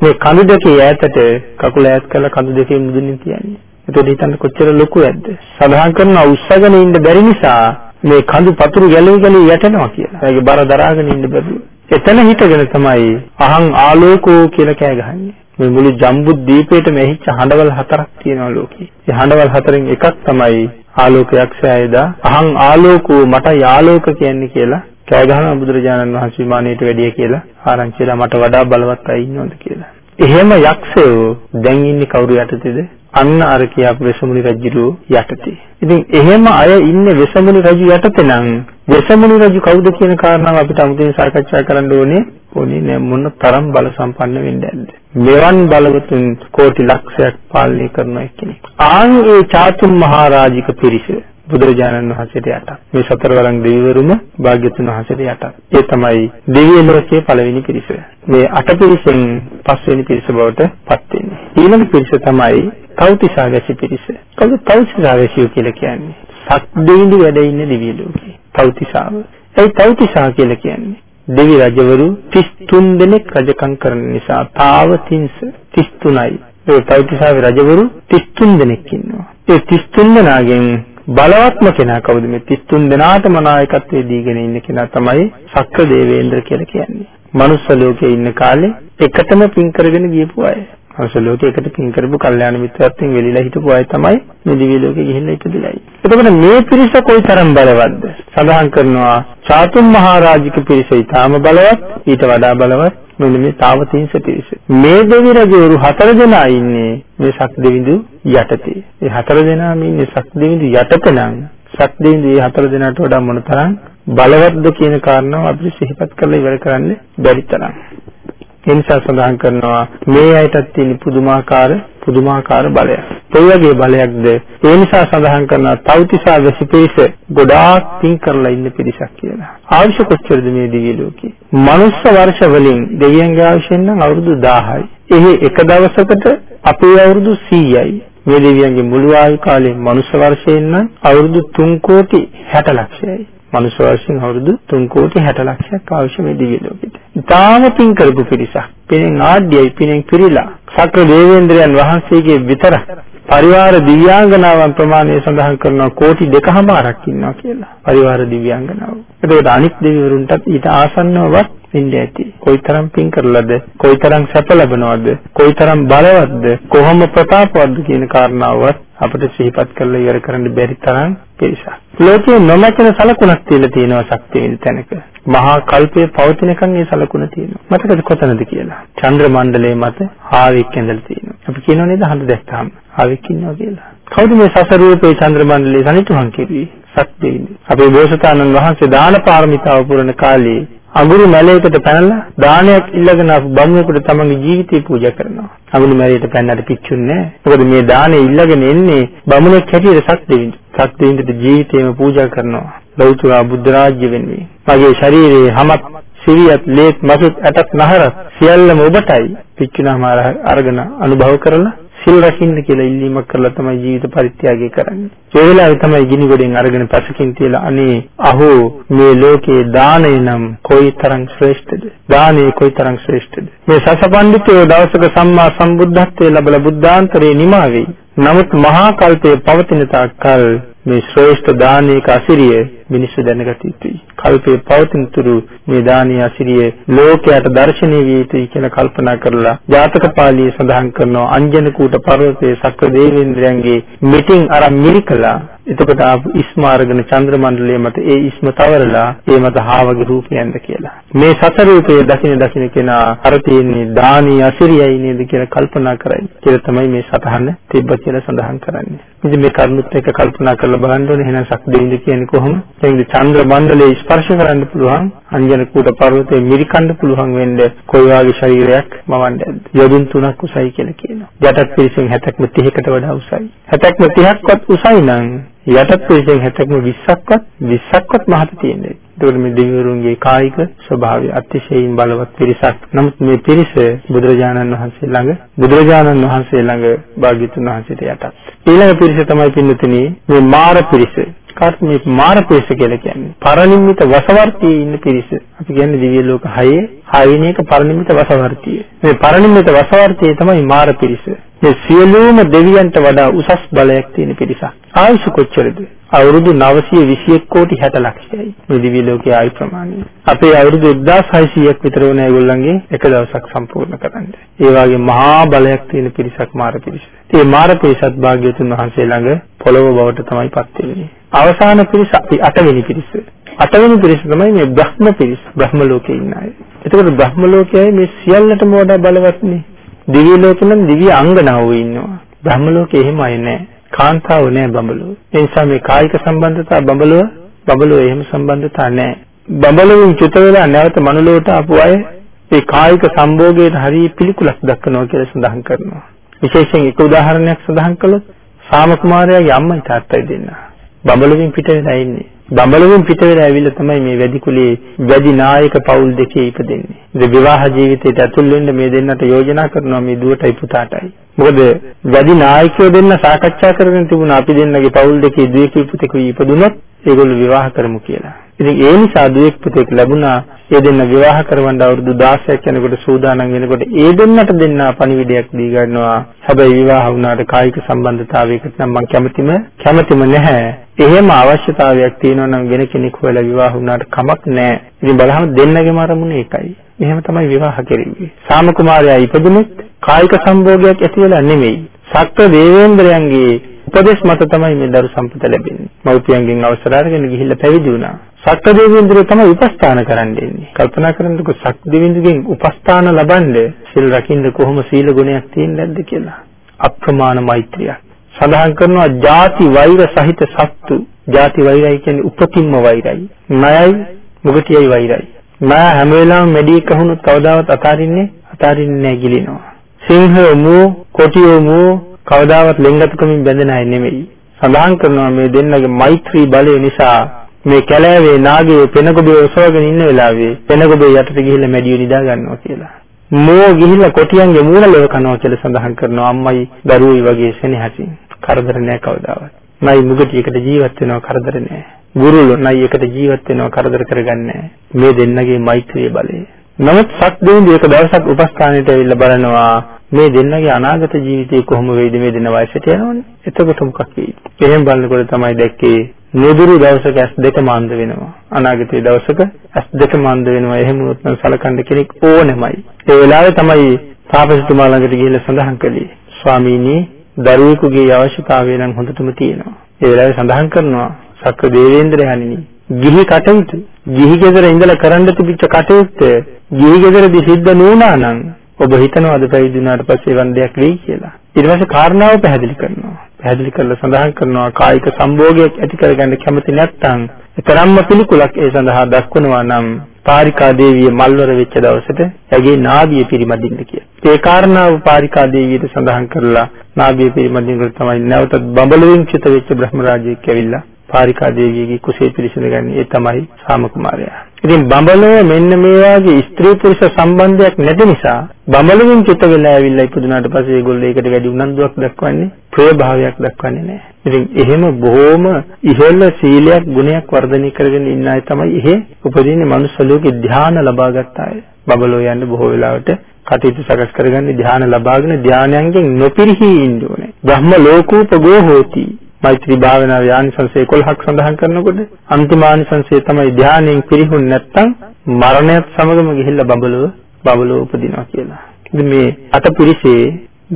මේ කඳු දෙකේ ඈතට කකුල ඈත් කරලා කඳු දෙකේ මුදුනින් තියන්නේ. එතකොට හිතන්න කොච්චර ලොකු ඇද්ද? සදාන් කරනවා උස්සගෙන ඉන්න බැරි නිසා මේ කඳු පතුරු ගැලවි ගැලවි යටෙනවා කියලා. ඒගේ බර දරාගෙන ඉන්න බැරුව. එතන හිටගෙන තමයි අහං ආලෝකෝ කියලා කෑ ගහන්නේ. මේ මුළු ජම්බුද්දීපේටම ඇහිච්ච හඬවල් හතරක් තියෙනවා ලෝකේ. ඒ හඬවල් හතරෙන් එකක් තමයි ආලෝකයක්ෂයයිදා අහං ආලෝකෝ මට යාලෝක කියන්නේ කියලා කෑ ගහන බුදුරජාණන් වහන්සේ විමානයට වැඩිය කියලා ආරංචිලා මට වඩා බලවත් අය ඉන්නවද කියලා. එහෙම යක්ෂයෝ දැන් ඉන්නේ කවුරු යටතේද? අන්න අර කියාපු වෙසමුණි රජු යටතේ. ඉතින් එහෙම අය ඉන්නේ වෙසමුණි රජු යටතේ නම් වෙසමුණි රජු කවුද කියන කාරණාව අපිට අමුතුවෙන් සාකච්ඡා කරන්න ඕනේ. ඕනේ නෑ මොන තරම් බල සම්පන්න වෙන්නේ නැද්ද? මෙවන් බලවතුන් කෝටි ලක්ෂයක් පාලනය කරන කෙනෙක්. ආන් ඒ චාතුම් මහරජික පිරිස බුදුරජාණන් වහන්සේට යට. මේ සතරවරන් දෙවිවරුම භාග්‍යතුන් වහන්සේට යට. ඒ තමයි දිව්‍ය ලෝකයේ පළවෙනි පිරිස. මේ අට පිරිසෙන් පස්වෙනි පිරිස බවට පත් වෙන්නේ. ඊළඟ පිරිස තමයි තෞතිසාගසි පිරිස. කවුද තෞතිසාගසියෝ කියලා කියන්නේ? සක්දෙවිඳු වැඩ ඉන්න දිව්‍ය ලෝකේ. තෞතිසාව. ඒ තෞතිසා කියලා කියන්නේ දෙවි රජවරු 33 දෙනෙක් රජකම් කරන නිසා තාවතින්ස 33යි. ඒ තෞතිසාවේ රජවරු 33 දෙනෙක් ඉන්නවා. ඒ 33 දෙනාගෙන් බලවත්ම කෙනා කවුද මේ 33 දෙනාටම නායකත්වයේ දීගෙන ඉන්න කෙනා තමයි සක්‍ර දේවේන්ද්‍ර කියලා කියන්නේ. මනුස්ස ලෝකේ ඉන්න කාලේ එකටම පින් කරගෙන ගියපු අය. මනුස්ස ලෝකේ එකට පින් කරපු කල්යාණ මිත්‍රත්වයෙන් වෙලිලා හිටපු අය තමයි මේ දිව්‍ය ලෝකේ ගිහිල්ලා ඉපදිලායි. එතකොට මේ පිරිස කොයිතරම් බලවත්ද? සඳහන් කරනවා චාතුම් මහරජික පිරිස ඊටාම බලවත් ඊට වඩා බලවත් මෙන්න මේ තාවතිංස පිරිස. මේ දෙවි රජවරු හතර දෙනා ඉන්නේ මේ සක්දෙවිඳු යටතේ. ඒ හතර දෙනාම ඉන්නේ සක්දෙවිඳු යටතේ නම් සක්දෙවිඳු මේ හතර දෙනාට වඩා මොනතරම් බලවත්ද කියන කාරණාව අපිට සිහිපත් කරලා ඉවර කරන්න බැරි තරම්. ඒ නිසා සඳහන් කරනවා මේ අයටත් තියෙන පුදුමාකාර පුදුමාකාර බලයක්. ඒ වගේ බලයක්ද ඒ නිසා සඳහන් කරනවා තවතිසා වැසිපිරිස ගොඩාක් පින් කරලා ඉන්න පිරිසක් කියලා. ආයුෂ කොච්චරද මේ දිව්‍ය ලෝකේ? මනුස්ස වර්ෂ වලින් දෙවියන්ගේ ආයුෂෙන් නම් අවුරුදු 1000යි. එහි එක දවසකට අපේ අවුරුදු 100යි. මේ දෙවියන්ගේ මුළු ආයු කාලේ මනුස්ස වර්ෂයෙන් නම් අවුරුදු 3 කෝටි 60 ලක්ෂයයි. මනුෂ්‍ය වශයෙන් අවුරුදු 3 කෝටි 60 ලක්ෂයක් අවශ්‍ය මේ දිව්‍ය ලෝකෙට. ඊටාම පින් කරපු පිරිසක්. පිනෙන් ආඩ්‍යයි පිනෙන් පිරීලා සක්‍ර දේවේන්ද්‍රයන් වහන්සේගේ විතර පරිවාර දිව්‍යාංගනාවන් ප්‍රමාණය සඳහන් කරනවා කෝටි දෙකමාරක් ඉන්නවා කියලා. පරිවාර දිව්‍යාංගනාව. එතකොට අනිත් දෙවිවරුන්ටත් ඊට ආසන්නවවත් වෙන්න ඇති. කොයිතරම් පින් කරලාද, කොයිතරම් සැප ලැබනවද, කොයිතරම් බලවත්ද, කොහොම ප්‍රතාපවත්ද කියන කාරණාවත් අපිට සිහිපත් කරලා ඉවර කරන්න බැරි තරම් පිරිසක්. ලෝකයේ නොමැකෙන සලකුණක් තියලා තියෙනවා ශක්තියින් තැනක. මහා කල්පයේ පවතිනකන් මේ සලකුණ තියෙනවා. මතකද කොතනද කියලා? චන්ද්‍ර මණ්ඩලයේ මත ආවෙක් ඇඳලා තියෙනවා. අපි කියනෝ නේද හඳ දැක්කම ආවෙක් ඉන්නවා කියලා. කවුද මේ සසරූපේ චන්ද්‍ර මණ්ඩලයේ සනිටුහන් කෙරුවේ? සත්‍යයින්. අපේ බෝසතාණන් වහන්සේ දාන පාරමිතාව පුරන කාලේ අඟුරු මැලයකට පැනලා දානයක් ඉල්ලගෙන ආපු බමුණෙකුට තමන්ගේ ජීවිතේ පූජා කරනවා. අඟුරු මැලයට පැන්නට පිච්චුන්නේ නැහැ. මොකද මේ දානේ ඉල්ලගෙන එන්නේ බමුණෙක් හැටියට සත්දෙවිඳ. සත්දෙවිඳට ජීවිතේම පූජා කරනවා. ලෞතර බුද්ධ රාජ්‍ය වෙනුවෙන්. මගේ ශරීරයේ හැමත් සිරියත් ලේත් මසුත් ඇටත් නහරත් සියල්ලම ඔබටයි. පිච්චුනාම අරගෙන අනුභව කරලා සිල් රකින්න කියලා ඉල්ලීමක් කරලා තමයි ජීවිත පරිත්‍යාගය කරන්නේ. ඒ වෙලාවේ තමයි ගිනි ගොඩෙන් අරගෙන පසකින් තියලා අනේ අහෝ මේ ලෝකේ දානය නම් කොයිතරම් ශ්‍රේෂ්ඨද? දානය කොයිතරම් ශ්‍රේෂ්ඨද? මේ සසපණ්ඩිතයෝ දවසක සම්මා සම්බුද්ධත්වයේ ලැබලා බුද්ධාන්තරේ නිමා වෙයි. නමුත් මහා කල්පයේ පවතින තාක්කල් මේ ශ්‍රේෂ්ඨ දානයක අසිරිය මිනිස්සු දැනගත යුතුයි. කල්පයේ පවතින තුරු මේ දානීය අසිරිය ලෝකයට දර්ශනීය විය යුතුයි කියලා කල්පනා කරලා ජාතක පාළියේ සඳහන් කරනවා අංජන කූට පර්වතයේ සක්‍ර දේවේන්ද්‍රයන්ගේ මිටින් අරන් මිරිකලා එතකොට ආපු ඉස්ම අරගෙන චන්ද්‍ර මණ්ඩලයේ මත ඒ ඉස්ම තවරලා ඒ මත හාවගේ රූපයන්ද කියලා. මේ සතර රූපයේ දකින දකින කෙනා අර තියෙන්නේ දානීය අසිරියයි නේද කියලා කල්පනා කරයි. කියලා තමයි මේ සතහන තිබ්බ කියලා සඳහන් කරන්නේ. ඉතින් මේ කරුණුත් එක්ක කල්පනා කරලා බලන්න ඕනේ එහෙනම් සක්දෙවිඳ කියන්නේ කොහොමද? එතෙන්ද චන්ද්‍ර මණ්ඩලයේ ස්පර්ශ කරන්න පුළුවන් අංජන කූට පර්වතයේ මිරිකන්න පුළුවන් වෙන්න කොයි වගේ ශරීරයක් මවන්නද? යොදුන් තුනක් උසයි කියලා කියනවා. යටත් පිරිසෙන් 60ක්ම 30කට වඩා උසයි. 60ක්ම 30ක්වත් උසයි නම් යටත් පිරිසෙන් 60ක්ම 20ක්වත් 20ක්වත් මහත තියෙන්නේ. ඒකෝට මේ දෙවිවරුන්ගේ කායික ස්වභාවය අතිශයින් බලවත් පිරිසක්. නමුත් මේ පිරිස බුදුරජාණන් වහන්සේ ළඟ බුදුරජාණන් වහන්සේ ළඟ භාග්‍යතුන් වහන්සේට යටත්. ඊළඟ පිරිස තමයි පින්නතුනි මේ මාර පිරිස. කාට මේ මාර පිරිස කියලා කියන්නේ? පරිනිම්මිත වසවර්තියේ ඉන්න පිරිස. අපි කියන්නේ දිව්‍ය ලෝක 6 හයවෙනි එක පරිනිම්මිත වසවර්තිය. මේ පරිනිම්මිත වසවර්තියේ තමයි මාර පිරිස. මේ සියලුම දෙවියන්ට වඩා උසස් බලයක් තියෙන පිරිසක්. ආයුෂ කොච්චරද? අවුරුදු 921 කෝටි 60 ලක්ෂයයි. මේ දිව්‍ය ලෝකයේ ආයු ප්‍රමාණය. අපේ අවුරුදු 1600ක් විතර වුණ ඒගොල්ලන්ගේ එක දවසක් සම්පූර්ණ කරන්න. ඒ වගේ මහා බලයක් තියෙන පිරිසක් මාර පිරිස. ඒ මාර පිරිසත් භාග්‍යතුන් වහන්සේ ළඟ පොළොව බවට තමයි පත් වෙන්නේ. අවසාන පිරිස අපි අටවෙනි පිරිස. අටවෙනි පිරිස තමයි මේ බ්‍රහ්ම පිරිස. බ්‍රහ්ම ලෝකේ ඉන්න අය. එතකොට බ්‍රහ්ම ලෝකයයි මේ සියල්ලටම වඩා බලවත්නේ. දිව්‍ය ලෝකේ නම් දිව්‍ය අංගනාවෝ ඉන්නවා. බ්‍රහ්ම ලෝකේ එහෙම අය නැහැ. කාන්තාව නැහැ බඹලෝ. ඒ නිසා මේ කායික සම්බන්ධතා බඹලෝ බඹලෝ එහෙම සම්බන්ධතා නැහැ. බඹලෝන් චුත වෙලා නැවත මනුලෝට ආපු අය ඒ කායික සම්භෝගයට හරිය පිළිකුලක් දක්වනවා කියලා සඳහන් කරනවා. විශේෂයෙන් එක උදාහරණයක් සඳහන් කළොත් සාම කුමාරයාගේ අම්මයි තාත්තයි දෙන්න. බඹලොවින් පිට වෙලා ඉන්නේ. බඹලොවින් පිට වෙලා ඇවිල්ලා තමයි මේ වැඩි කුලේ වැඩි නායක පවුල් දෙකේ ඉපදෙන්නේ. ඉතින් විවාහ ජීවිතයට ඇතුල් වෙන්න මේ දෙන්නට යෝජනා කරනවා මේ දුවටයි පුතාටයි. මොකද වැඩි නායකයෝ දෙන්න සාකච්ඡා කරගෙන තිබුණා අපි දෙන්නගේ පවුල් දෙකේ දුවෙකුයි පුතෙකුයි ඉපදුනොත් ඒගොල්ලෝ විවාහ කරමු කියලා. ඉතින් ඒ නිසා දුවෙක් පුතෙක් ලැබුණා ඒ දෙන්න විවාහ කරවන්න අවුරුදු 16ක් යනකොට සූදානම් වෙනකොට ඒ දෙන්නට දෙන්න පණිවිඩයක් දී ගන්නවා. හැබැයි විවාහ වුණාට කායික සම්බන්ධතාවයකට නම් මම කැමතිම කැමතිම නැහැ. එහෙම අවශ්‍යතාවයක් තියෙනවා නම් වෙන කෙනෙක් හොයලා විවාහ වුණාට කමක් නැහැ. ඉතින් බලහම දෙන්නගේම අරමුණ ඒකයි. එහෙම තමයි විවාහ කෙරෙන්නේ. සාම කුමාරයා ඉපදුනොත් කායික සම්භෝගයක් ඇති වෙලා නෙමෙයි. සක්‍ර දේවේන්ද්‍රයන්ගේ උපදේශ මත තමයි මේ දරු සම්පත ලැබෙන්නේ. මව්පියන්ගෙන් අවසර අරගෙන ගිහිල්ලා පැවිදි වුණා. සක්‍ර දේවේන්ද්‍රය තමයි උපස්ථාන කරන්න එන්නේ. කල්පනා කරන්නකො සක්‍ර දේවේන්ද්‍රගෙන් උපස්ථාන ලබන්නේ සිල් රකින්න කොහොම සීල ගුණයක් තියෙන්නේ නැද්ද කියලා. අප්‍රමාණ මෛත්‍රියක්. සඳහන් කරනවා ಜಾති වෛර සහිත සත්තු. ಜಾති වෛරයි කියන්නේ උපතින්ම වෛරයි. ණයයි මුගතියයි වෛරයි. මම හැම වෙලාවෙම මෙඩි කහුණුත් කවදාවත් අතාරින්නේ අතාරින්නේ නැහැ ගිලිනවා. සිංහයෝ මෝ කොටියෝ මෝ කවදාවත් ලෙන්ගතුකමින් බැඳෙන අය නෙමෙයි. සඳහන් කරනවා මේ දෙන්නගේ මෛත්‍රී බලය නිසා මේ කැලෑවේ නාගයේ පෙනගොබේ ඔසවගෙන ඉන්න වෙලාවේ පෙනගොබේ යටට ගිහිල්ලා මැඩිය නිදා ගන්නවා කියලා. මෝ ගිහිල්ලා කොටියන්ගේ මූණ ලෙව කනවා කියලා සඳහන් කරනවා අම්මයි දරුවෝයි වගේ සෙනෙහසින්. කරදර නැහැ කවදාවත්. නයි මුගටියකට ජීවත් වෙනවා කරදර නැහැ. ගුරුලු නයි එකට ජීවත් වෙනවා කරදර කරගන්නේ මේ දෙන්නගේ මෛත්‍රියේ බලය. නමුත් සත් දෙවිඳු එක දවසක් උපස්ථානෙට ඇවිල්ලා බලනවා මේ දෙන්නගේ අනාගත ජීවිතේ කොහොම වෙයිද මේ දෙන්න වයසට යනවනේ. එතකොට මොකක් වෙයිද? එහෙම බලනකොට තමයි දැක්කේ නුදුරු දවසක ඇස් දෙක මන්ද වෙනවා. අනාගතයේ දවසක ඇස් දෙක මන්ද වෙනවා. එහෙම වුණොත් නම් සලකන්න කෙනෙක් ඕනෙමයි. ඒ වෙලාවේ තමයි තාපසතුමා ළඟට ගිහිල්ලා සඳහන් කළේ ස්වාමීනි දරුවෙකුගේ අවශ්‍යතාවය නම් හොඳටම තියෙනවා. ඒ වෙලාවේ සඳහන් කරනවා සක්‍ර දේවේන්ද්‍රයන්නි ගිහි කටයුතු ගිහි ගෙදර ඉඳලා කරන්න තිබිච්ච කටයුත්ත ගිහි ගෙදරදී සිද්ධ නොවුණා නම් ඔබ හිතනවාද පැවිදි වුණාට පස්සේ වන් දෙයක් වෙයි කියලා. ඊට පස්සේ කාරණාව පැහැදිලි කරනවා. පැහැදිලි කරලා සඳහන් කරනවා කායික සම්භෝගයක් ඇති කරගන්න කැමති නැත්නම් තරම්ම පිළිකුලක් ඒ සඳහා දක්වනවා නම් පාරිකා දේවිය මල්වර වෙච්ච දවසට ඇගේ නාභිය පිරිමදින්න කියලා. ඒ කාරණාව පාරිකා දේවියට සඳහන් කරලා නාභිය පිරිමදින්න තමයි නැවතත් බඹලුවින් චිත වෙච්ච බ්‍රහ්ම රාජයෙක් ඇවිල්ලා පාරිකා දේවියගේ කුසේ පිරිසිඳගන්නේ ඒ තමයි සාම කුමාරයා. ඉතින් බඹලව මෙන්න මේ වාගේ ස්ත්‍රී පුරුෂ සම්බන්ධයක් නැති නිසා බඹලවින් චුත වෙලා ඇවිල්ලා ඉපදුනාට පස්සේ ඒගොල්ලෝ ඒකට වැඩි උනන්දුවක් දක්වන්නේ ප්‍රිය භාවයක් දක්වන්නේ නැහැ. ඉතින් එහෙම බොහෝම ඉහළ සීලයක් ගුණයක් වර්ධනය කරගෙන ඉන්න අය තමයි එහෙ උපදින්නේ මනුස්ස ලෝකේ ධ්‍යාන ලබාගත් අය. බබලෝ යන්නේ බොහෝ වෙලාවට කටයුතු සකස් කරගන්නේ ධ්‍යාන ලබාගෙන ධ්‍යානයන්ගෙන් නොපිරිහි ඉන්න ඕනේ. බ්‍රහ්ම ලෝකූපගෝ හෝති. මෛත්‍රී භාවනාවේ ආනිසංස 11ක් සඳහන් කරනකොට අන්තිම ආනිසංසය තමයි ධානයෙන් පිරිහුන් නැත්තම් මරණයත් සමගම ගිහිල්ලා බබලව බබලව උපදිනවා කියලා. ඉතින් මේ අට පිරිසේ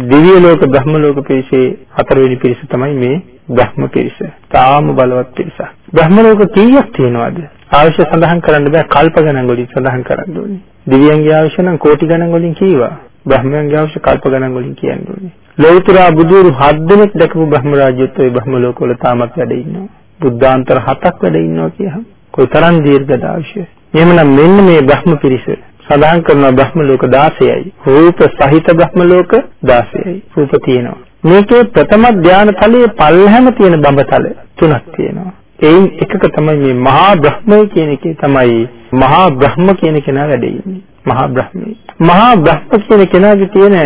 දිව්‍ය ලෝක බ්‍රහ්ම ලෝක පිරිසේ හතරවෙනි පිරිස තමයි මේ බ්‍රහ්ම පිරිස. තාම බලවත් පිරිසක්. බ්‍රහ්ම ලෝක කීයක් තියෙනවද? අවශ්‍ය සඳහන් කරන්න බෑ කල්ප ගණන් වලින් සඳහන් කරන්න ඕනේ. දිව්‍යයන්ගේ අවශ්‍ය නම් කෝටි ගණන් වලින් කීවා. බ්‍රහ්මයන්ගේ අවශ්‍ය කල්ප ගණන් වලින් කියන්න ඕනේ. ලෞතර බුදුරු හත් දෙනෙක් දැකපු බ්‍රහ්ම රාජ්‍යත් ඔය බ්‍රහ්ම ලෝකවල තාමත් වැඩ ඉන්නවා. බුද්ධාන්තර හතක් වැඩ ඉන්නවා කියහම කොයිතරම් දීර්ඝද අවශ්‍ය. එහෙමනම් මෙන්න මේ බ්‍රහ්ම පිරිස සඳහන් කරනවා බ්‍රහ්ම ලෝක 16යි. රූප සහිත බ්‍රහ්ම ලෝක 16යි. රූප තියෙනවා. මේකේ ප්‍රථම ධානය තලයේ පල්හැම තියෙන බඹතල තුනක් තියෙනවා. එයින් එකක තමයි මේ මහා බ්‍රහ්මය කියන එකේ තමයි මහා බ්‍රහ්ම කියන කෙනා වැඩ ඉන්නේ. මහා බ්‍රහ්මී. මහා බ්‍රහ්ම කියන කෙනාගේ තියෙන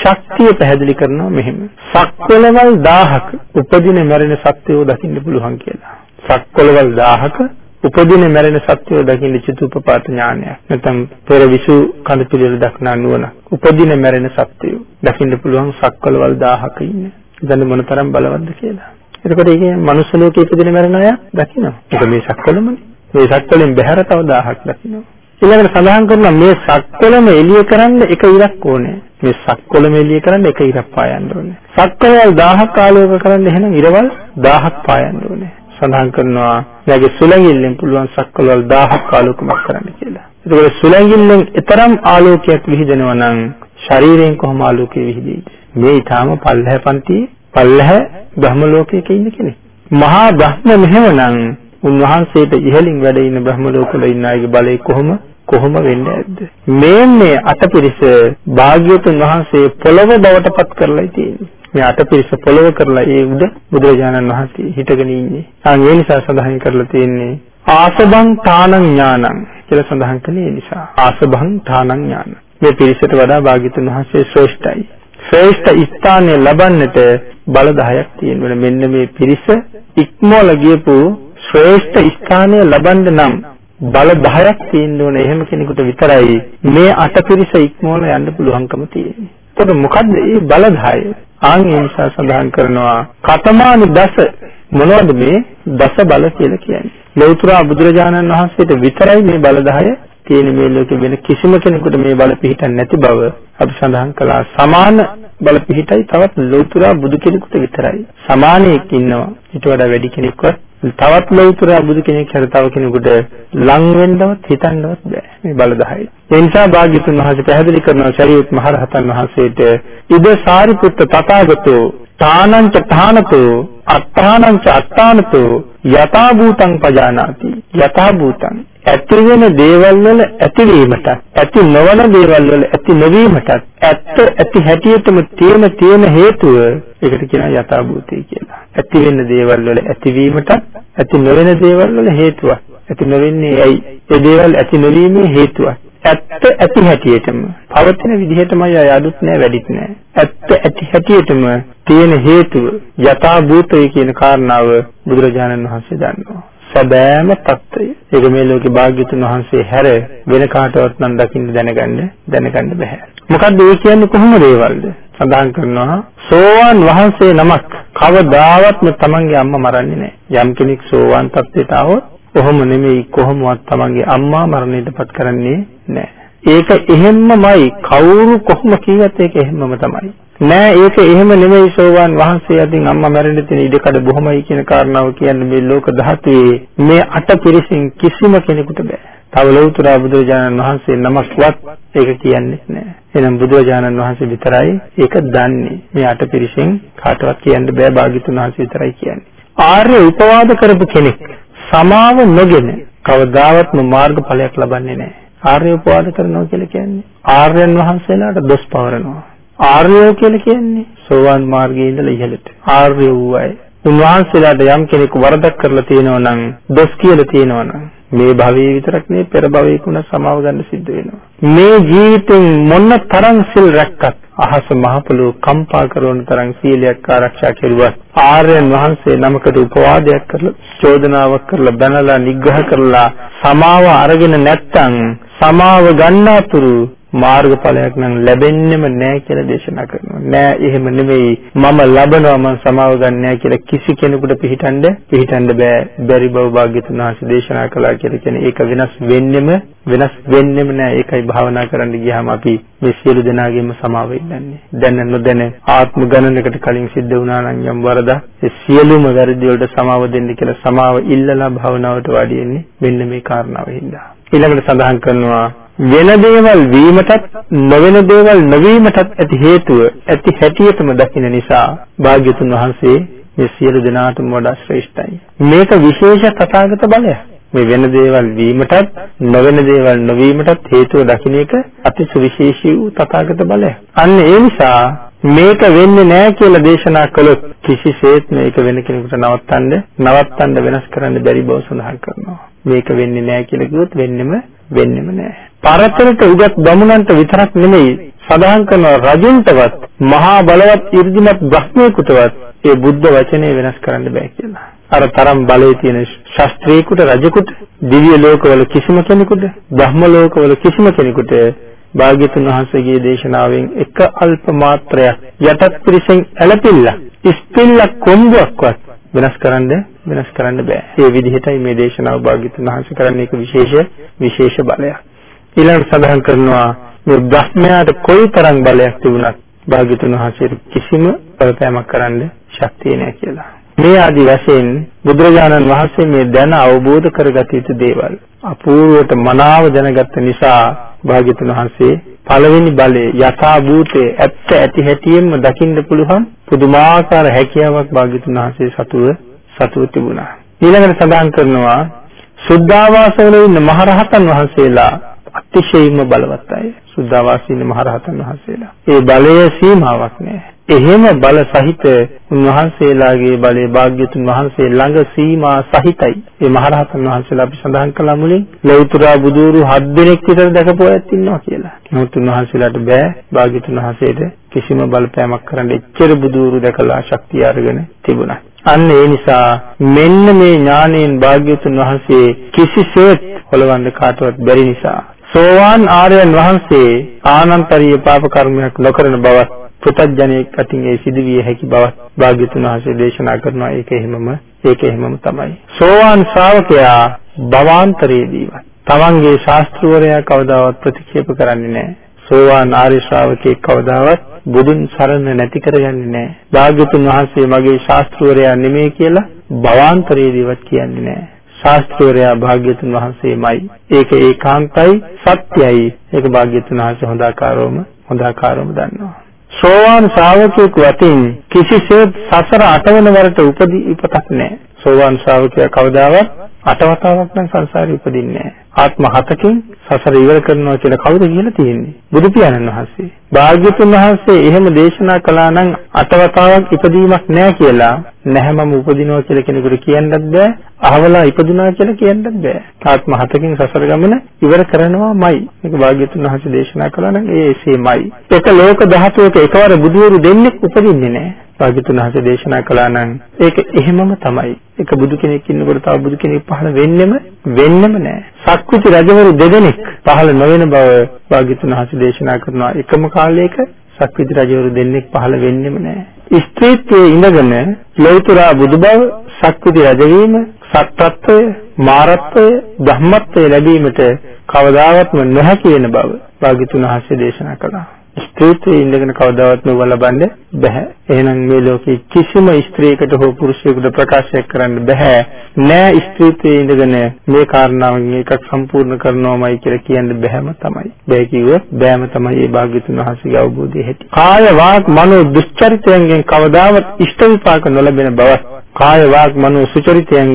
ශක්තිය පැහැදිලි කරනවා මෙහෙම. සක්වලවල් 1000ක උපදින මැරෙන සත්‍යෝ දකින්න පුළුවන් කියලා. සක්වලවල් 1000ක උපදින මැරෙන සත්‍යෝ දකින්න චිතුපපාත ඥානයක්. නැත්නම් පෙර විසු කඳ පිළිවෙල දක්නා නුවණ. උපදින මැරෙන සත්‍යෝ දකින්න පුළුවන් සක්වලවල් 1000ක ඉන්නේ. දැන් මොනතරම් බලවත්ද කියලා. එතකොට ඒකේ මනුස්ස ලෝකයේ ඉපදින මැරෙන අය දකිනවා. ඒක මේ සක්වලමනේ. මේ සක්වලෙන් බැහැර තව 1000ක් දකිනවා. ඊළඟට සඳහන් කරනවා මේ සක්වලම එළිය කරන්න එක ඉරක් ඕනේ. මේ සක්වලම එළිය කරන්න එක ඉරක් පායන්න ඕනේ. සක්වලවල් 1000ක් ආලෝක කරන්න එහෙනම් ඉරවල් 1000ක් පායන්න ඕනේ. සඳහන් කරනවා එයාගේ සුලංගිල්ලෙන් පුළුවන් සක්වලවල් 1000ක් ආලෝකමත් කරන්න කියලා. ඒකවල සුලංගිල්ලෙන් තරම් ආලෝකයක් විහිදෙනවා නම් ශරීරයෙන් කොහොම ආලෝකය විහිදෙයිද? මේ ඊටාම පල්ලහැ පන්ති පල්ලහැ බ්‍රහ්ම ලෝකයක ඉන්න කෙනෙක්. මහා බ්‍රහ්ම මෙහෙමනම් උන්වහන්සේට ඉහළින් වැඩ ඉන්න බ්‍රහ්ම ලෝකවල ඉන්න අයගේ බලය කොහොම කොහොම වෙන්නේ නැද්ද? මේ අටපිරිස භාග්‍යවතුන් වහන්සේ පොළව බවට පත් කරලා තියෙන්නේ. මේ අටපිරිස පොළව කරලා ඒ උද බුදුරජාණන් වහන්සේ හිටගෙන ඉන්නේ. ආන් ඒ නිසා සඳහන් කරලා තියෙන්නේ ආසබං තානං ඥානං කියලා සඳහන් කළේ ඒ නිසා. ආසබං තානං ඥාන. මේ පිරිසට වඩා භාග්‍යවතුන් වහන්සේ ශ්‍රේෂ්ඨයි. ශ්‍රේෂ්ඨ ස්ථානය ලබන්නට බල 10ක් තියෙනවා. මෙන්න මේ පිරිස ඉක්මවල ගියපු ශ්‍රේෂ්ඨ ස්ථානය ලබන්න නම් බල 10ක් තියෙන්න ඕනේ. එහෙම කෙනෙකුට විතරයි මේ අටපිරිස ඉක්මවල යන්න පුළුවන්කම තියෙන්නේ. එතකොට මොකද්ද මේ බල 10? ආන් ඒ නිසා සඳහන් කරනවා කතමානි දස මොනවද මේ දස බල කියලා කියන්නේ? ලෞතර බුදුරජාණන් වහන්සේට විතරයි මේ බල 10 තියෙන මේ ලෝකෙ වෙන කිසිම කෙනෙකුට මේ බල පිහිටන්නේ නැති බව අපි සඳහන් කළා. සමාන බල පිහිටයි තවත් ලෞතර බුදු කෙනෙකුට විතරයි. සමානයෙක් ඉන්නවා. ඊට වඩා වැඩි කෙනෙක්වත් තවත් ලෞතර බුදු කෙනෙක් හැර තව කෙනෙකුට ලං වෙන්නවත් හිතන්නවත් බෑ මේ බල 10. ඒ නිසා භාග්‍යතුන් වහන්සේ පැහැදිලි කරනවා ශරීරත් මහරහතන් වහන්සේට ඉද සාරිපුත්ත තථාගතෝ තානංච තානතෝ අත්තානංච අත්තානතෝ යථා භූතං පජානාති යථා භූතං ඇති වෙන දේවල් වල ඇතිවීමට ඇති නොවන දේවල් වල ඇති නොවීමට ඇත්ත ඇති හැටියටම තියෙන තියෙන හේතුව ඒකට කියනවා යථාභූතය කියලා. ඇති වෙන දේවල් වල ඇතිවීමට ඇති නොවන දේවල් වල හේතුවක්. ඇති නොවෙන්නේ ඇයි? ඒ දේවල් ඇති නොවීමේ හේතුවක්. ඇත්ත ඇති හැටියටම පවතින විදිහටමයි අය අඩුත් නෑ වැඩිත් නෑ. ඇත්ත ඇති හැටියටම තියෙන හේතුව යථාභූතය කියන කාරණාව බුදුරජාණන් වහන්සේ දන්නවා. සැබෑම తত্ত্বය. ඒක මේ ලෝකේ භාග්‍යතුන් වහන්සේ හැර වෙන කාටවත් නම් දකින්න දැනගන්න දැනගන්න බෑ. මොකද්ද ඒ කියන්නේ කොහොම දේවල්ද? සඳහන් කරනවා සෝවාන් වහන්සේ නමක් කවදාවත්ම තමන්ගේ අම්මා මරන්නේ නැහැ. යම් කෙනෙක් සෝවාන් තත්ත්වයට આવොත් ඔහොම නෙමෙයි කොහොමවත් තමන්ගේ අම්මා මරණයටපත් කරන්නේ නැහැ. ඒක එහෙම්මමයි කවුරු කොහොම කිව්වත් ඒක එහෙම්මම තමයි. නෑ ඒක එහෙම නෙමෙයි සෝවාන් වහන්සේ අදින් අම්මා මැරෙන්න තියෙන ඉඩකඩ බොහොමයි කියන කාරණාව කියන්නේ මේ ලෝක ධාතුවේ මේ අට පිරිසින් කිසිම කෙනෙකුට බෑ. තව ලෞතර බුදුරජාණන් වහන්සේ නමක්වත් ඒක කියන්නේ නෑ. එහෙනම් බුදුරජාණන් වහන්සේ විතරයි ඒක දන්නේ. මේ අට පිරිසින් කාටවත් කියන්න බෑ භාග්‍යතුන් වහන්සේ විතරයි කියන්නේ. ආර්ය උපවාද කරපු කෙනෙක් සමාව නොගෙන කවදාවත්ම මාර්ගඵලයක් ලබන්නේ නැහැ. ආර්ය උපවාද කරනවා කියලා කියන්නේ ආර්යයන් වහන්සේලාට දොස් පවරනවා. ආර්යෝ කියලා කියන්නේ සෝවාන් මාර්ගයේ ඉඳලා ඉහළට. ආර්ය වූ අය. උන්වහන්සේලාට යම් කෙනෙකු වරදක් කරලා තියෙනවා නම් දොස් කියලා තියෙනවා නම් මේ භවයේ විතරක් නෙවෙයි පෙර භවයකුණ සමාව ගන්න සිද්ධ වෙනවා. මේ ජීවිතෙන් මොන තරම් සිල් රැක්කත් අහස මහ පොළොව කම්පා කරන තරම් සීලයක් ආරක්ෂා කෙරුවත් ආර්යයන් වහන්සේ නමකට උපවාදයක් කරලා චෝදනාවක් කරලා බැනලා නිග්‍රහ කරලා සමාව අරගෙන නැත්තම් සමාව ගන්නාතුරු මාර්ගඵලයක් නම් ලැබෙන්නෙම නැහැ කියලා දේශනා කරනවා. නෑ එහෙම නෙමෙයි මම ලබනවා මම සමාව ගන්නෑ කියලා කිසි කෙනෙකුට පිළිටන්න පිළිටන්න බෑ. බැරි බව භාග්‍යතුන් වහන්සේ දේශනා කළා කියලා කියන්නේ ඒක වෙනස් වෙන්නෙම වෙනස් වෙන්නෙම නෑ. ඒකයි භාවනා කරන්න ගියාම අපි මේ සියලු දෙනාගේම සමාව ඉල්ලන්නේ. දැන නොදැන ආත්ම ගණනකට කලින් සිද්ධ වුණා නම් යම් වරදක් ඒ සියලුම වැරදි වලට සමාව දෙන්න කියලා සමාව ඉල්ලලා භාවනාවට වාඩි වෙන්නේ මෙන්න මේ කාරණාව හින්දා. ඊළඟට සඳහන් කරනවා වෙන දේවල් වීමටත් නොවන දේවල් නොවීමටත් ඇති හේතුව ඇති හැටියටම දකින නිසා භාග්‍යතුන් වහන්සේ මේ සියලු දෙනාටම වඩා ශ්‍රේෂ්ඨයි. මේක විශේෂ තථාගත බලයක්. මේ වෙන දේවල් වීමටත් නොවන දේවල් නොවීමටත් හේතුව දකින්න එක අති සුවිශේෂී වූ තථාගත බලයක්. අන්න ඒ නිසා මේක වෙන්නේ නැහැ කියලා දේශනා කළොත් කිසිසේත් මේක වෙන කෙනෙකුට නවත්තන්න නවත්තන්න වෙනස් කරන්න බැරි බව සඳහන් කරනවා. මේක වෙන්නේ නැහැ කියලා කිව්වොත් වෙන්නෙම වෙන්නෙම නැහැ. පරතරට උගත් බමුණන්ට විතරක් නෙමෙයි සඳහන් කරන රජුන්ටවත් මහා බලවත් 이르දිමත් බ්‍රහ්මයෙකුටවත් ඒ බුද්ධ වචනේ වෙනස් කරන්න බෑ කියලා. අර තරම් බලයේ තියෙන ශාස්ත්‍රීයකට රජෙකුට දිව්‍ය ලෝකවල කිසිම කෙනෙකුට බ්‍රහ්ම ලෝකවල කිසිම කෙනෙකුට භාග්‍යතුන් වහන්සේගේ දේශනාවෙන් එක අල්ප මාත්‍රයක් යටත් පිරිසෙන් ඇලපිල්ල ඉස්පිල්ල කොම්බුවක්වත් වෙනස් කරන්න වෙනස් කරන්න බෑ. ඒ විදිහටයි මේ දේශනාව භාග්‍යතුන් වහන්සේ කරන්නේ එක විශේෂ විශේෂ බලයක්. ඊළඟට සඳහන් කරනවා මේ බ්‍රහ්මයාට කොයිතරම් බලයක් තිබුණත් භාග්‍යතුන් වහන්සේට කිසිම ප්‍රත්‍යමක් කරන්න ශක්තිය නැහැ කියලා. මේ ආදි වශයෙන් බුදුරජාණන් වහන්සේ මේ දැන අවබෝධ කරගත යුතු දේවල් අපූර්වට මනාව දැනගත්ත නිසා භාග්‍යතුන් වහන්සේ පළවෙනි බලේ යථා භූතේ ඇත්ත ඇති හැටියෙන්ම දකින්න පුළුවන් පුදුමාකාර හැකියාවක් භාග්‍යතුන් වහන්සේ සතුව සතුව තිබුණා. ඊළඟට සඳහන් කරනවා සුද්ධාවාසවල ඉන්න මහරහතන් වහන්සේලා අතිශයින්ම බලවත් අය. සුද්ධාවාසීන මහරහතන් වහන්සේලා. ඒ බලය සීමාවක් නෑ. එහෙම බල සහිත උන්වහන්සේලාගේ බලය භාග්‍යතුන් වහන්සේ ළඟ සීමා සහිතයි. ඒ මහරහතන් වහන්සේලා අපි සඳහන් කළා මුලින් ලෞතර බුදුරු හත් දිනක් විතර දැකපු අයත් ඉන්නවා කියලා. නමුත් උන්වහන්සේලාට බෑ භාග්‍යතුන් වහන්සේට කිසිම බලපෑමක් කරන්න එච්චර බුදුරු දැකලා ශක්තිය අරගෙන තිබුණා. අන්න ඒ නිසා මෙන්න මේ ඥාණයෙන් භාග්‍යතුන් වහන්සේ කිසිසේත් හොලවන්න කාටවත් බැරි නිසා සෝවාන් ආර්යයන් වහන්සේ ආනන්තරීය පාප කර්මයක් නොකරන බවත් පුතඥයෙක් අතින් ඒ සිදුවිය හැකි බවත් භාග්‍යතුන් වහන්සේ දේශනා කරනවා ඒක එහෙමම ඒක එහෙමම තමයි සෝවාන් ශ්‍රාවකයා භවාන්තරයේදීවත් තමන්ගේ ශාස්ත්‍රවරයා කවදාවත් ප්‍රතික්ෂේප කරන්නේ නැහැ සෝවාන් ආර්ය ශ්‍රාවකෙක් කවදාවත් බුදුන් සරණ නැති කරගන්නේ නැහැ. භාග්‍යතුන් වහන්සේ මගේ ශාස්ත්‍රවරයා නෙමෙයි කියලා භවාන්තරයේදීවත් කියන්නේ නැහැ. ශාස්ත්‍රවරයා භාග්‍යතුන් වහන්සේමයි. ඒක ඒකාන්තයි සත්‍යයි. ඒක භාග්‍යතුන් වහන්සේ හොඳාකාරවම හොඳාකාරවම දන්නවා. සෝවාන් ශ්‍රාවකයෙකු අතින් කිසිසේත් සසර අටවන වරට උපදී ඉපතක් නැහැ. සෝවාන් ශ්‍රාවකයා කවදාවත් අටවතාවක් නම් සංසාරේ උපදින්නේ නැහැ. ආත්ම හතකින් සසර ඉවර කරනවා කියලා කවුද කියලා තියෙන්නේ? බුදු පියාණන් වහන්සේ. භාග්‍යතුන් වහන්සේ එහෙම දේශනා කළා නම් අටවතාවක් ඉපදීමක් නැහැ කියලා නැහැමම උපදිනවා කියලා කෙනෙකුට කියන්නත් බෑ. අහවලා ඉපදුනා කියලා කියන්නත් බෑ. ආත්ම හතකින් සසර ගමන ඉවර කරනවාමයි. මේක භාග්‍යතුන් වහන්සේ දේශනා කළා නම් ඒ එසේමයි. එක ලෝක ධාතුවක එකවර බුදුවරු දෙන්නෙක් උපදින්නේ නැහැ. භාග්‍යතුන් වහන්සේ දේශනා කළා නම් ඒක එහෙමම තමයි. එක බුදු කෙනෙක් ඉන්නකොට තව බුදු කෙනෙක් පහළ වෙන්නෙම වෙන්නෙම නෑ. සක්විති රජවරු දෙදෙනෙක් පහළ නොවන බව භාග්‍යතුන් වහන්සේ දේශනා කරනවා එකම කාලයක සක්විති රජවරු දෙන්නෙක් පහළ වෙන්නෙම නෑ. ස්ත්‍රීත්වයේ ඉඳගෙන ලෞතර බුදු බව, සක්විති රජවීම, සත්‍යත්වය, මාරත්වය, ධම්මත්වය ලැබීමට කවදාවත්ම නොහැකි වෙන බව භාග්‍යතුන් වහන්සේ දේශනා කළා. ස්ත්‍රීත්වයේ ඉඳගෙන කවදාවත් නුඹ ලබන්න බෑ. එහෙනම් මේ ලෝකේ කිසිම ස්ත්‍රියකට හෝ පුරුෂයෙකුට ප්‍රකාශ කරන්න බෑ. නෑ ස්ත්‍රීත්වයේ ඉඳගෙන මේ කාරණාවෙන් එකක් සම්පූර්ණ කරනවමයි කියලා කියන්න බෑම තමයි. බෑ කිව්වොත් බෑම තමයි මේ භාග්‍යතුන් වහන්සේගේ අවබෝධය ඇති. කාය වාක් මනෝ දුස්චරිතයෙන් කවදාවත් ඉෂ්ට විපාක නොලැබෙන බවත් කාය වාක් මනෝ සුචරිතයෙන්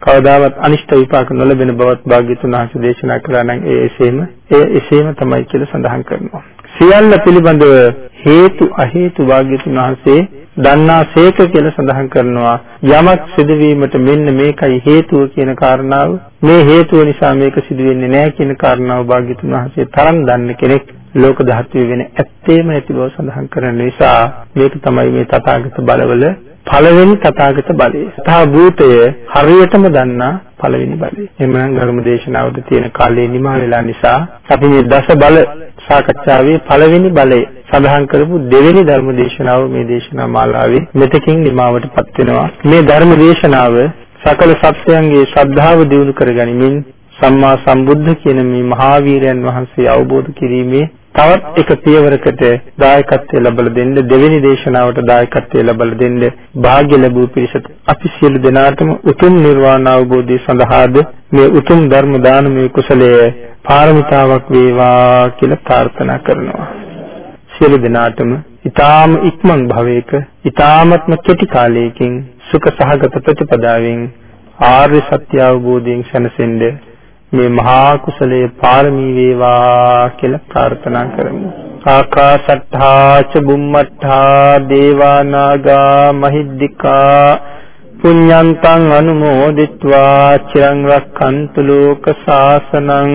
කවදාවත් අනිෂ්ට විපාක නොලැබෙන බවත් භාග්‍යතුන් වහන්සේ දේශනා කළා නම් ඒ එසේම ඒ එසේම තමයි කියලා සඳහන් කරනවා. සියල්ල පිළිබඳව හේතු අහේතු වාග්යතුන් වහන්සේ දන්නා සේක කියලා සඳහන් කරනවා යමක් සිදුවීමට මෙන්න මේකයි හේතුව කියන කාරණාව මේ හේතුව නිසා මේක සිදු වෙන්නේ නැහැ කියන කාරණාව වාග්යතුන් වහන්සේ තරම් දන්න කෙනෙක් ලෝක ධාතුවේ වෙන ඇත්තේම නැති බව සඳහන් කරන නිසා මේක තමයි මේ තථාගත බලවල පළවෙනි තථාගත බලය. තථා භූතය හරියටම දන්නා පළවෙනි බලය. එමනම් ධර්ම දේශනාවද තියෙන කාලේ නිමා වෙලා නිසා අපි මේ දස බල සාකච්ඡාවේ පළවෙනි බලය සඳහන් කරපු දෙවෙනි ධර්ම දේශනාව මේ දේශනා මාලාවේ මෙතකින් නිමාවටපත් වෙනවා. මේ ධර්ම දේශනාව සකල සත්‍යයන්ගේ ශ්‍රද්ධාව දියුණු කරගනිමින් සම්මා සම්බුද්ධ කියන මේ මහා වීරයන් වහන්සේ අවබෝධ කිරීමේ තවත් එක පියවරකට දායකත්වය ලැබලා දෙන්න දෙවෙනි දේශනාවට දායකත්වය ලැබලා දෙන්න වාග්ය ලැබූ පිරිසට අපි සියලු දෙනාටම උතුම් නිර්වාණ අවබෝධය සඳහාද මේ උතුම් ධර්ම දානමය කුසලය පාරමිතාවක් වේවා කියලා ප්‍රාර්ථනා කරනවා. සියලු දෙනාටම ඊ타ම ඉක්මන් භවයක ඊ타මත්ම කෙටි කාලයකින් සුඛ සහගත ප්‍රතිපදාවෙන් ආර්ය සත්‍ය අවබෝධයෙන් සැනසෙන්න මේ මහා කුසලයේ පාරමී වේවා කියලා ප්‍රාර්ථනා කරමු. ආකාසට්ඨා ච බුම්මට්ඨා දේවා නාග මහිද්దికා පුඤ්ඤන්තං අනුමෝදිත්වා චිරං රක්ඛන්තු ලෝක සාසනං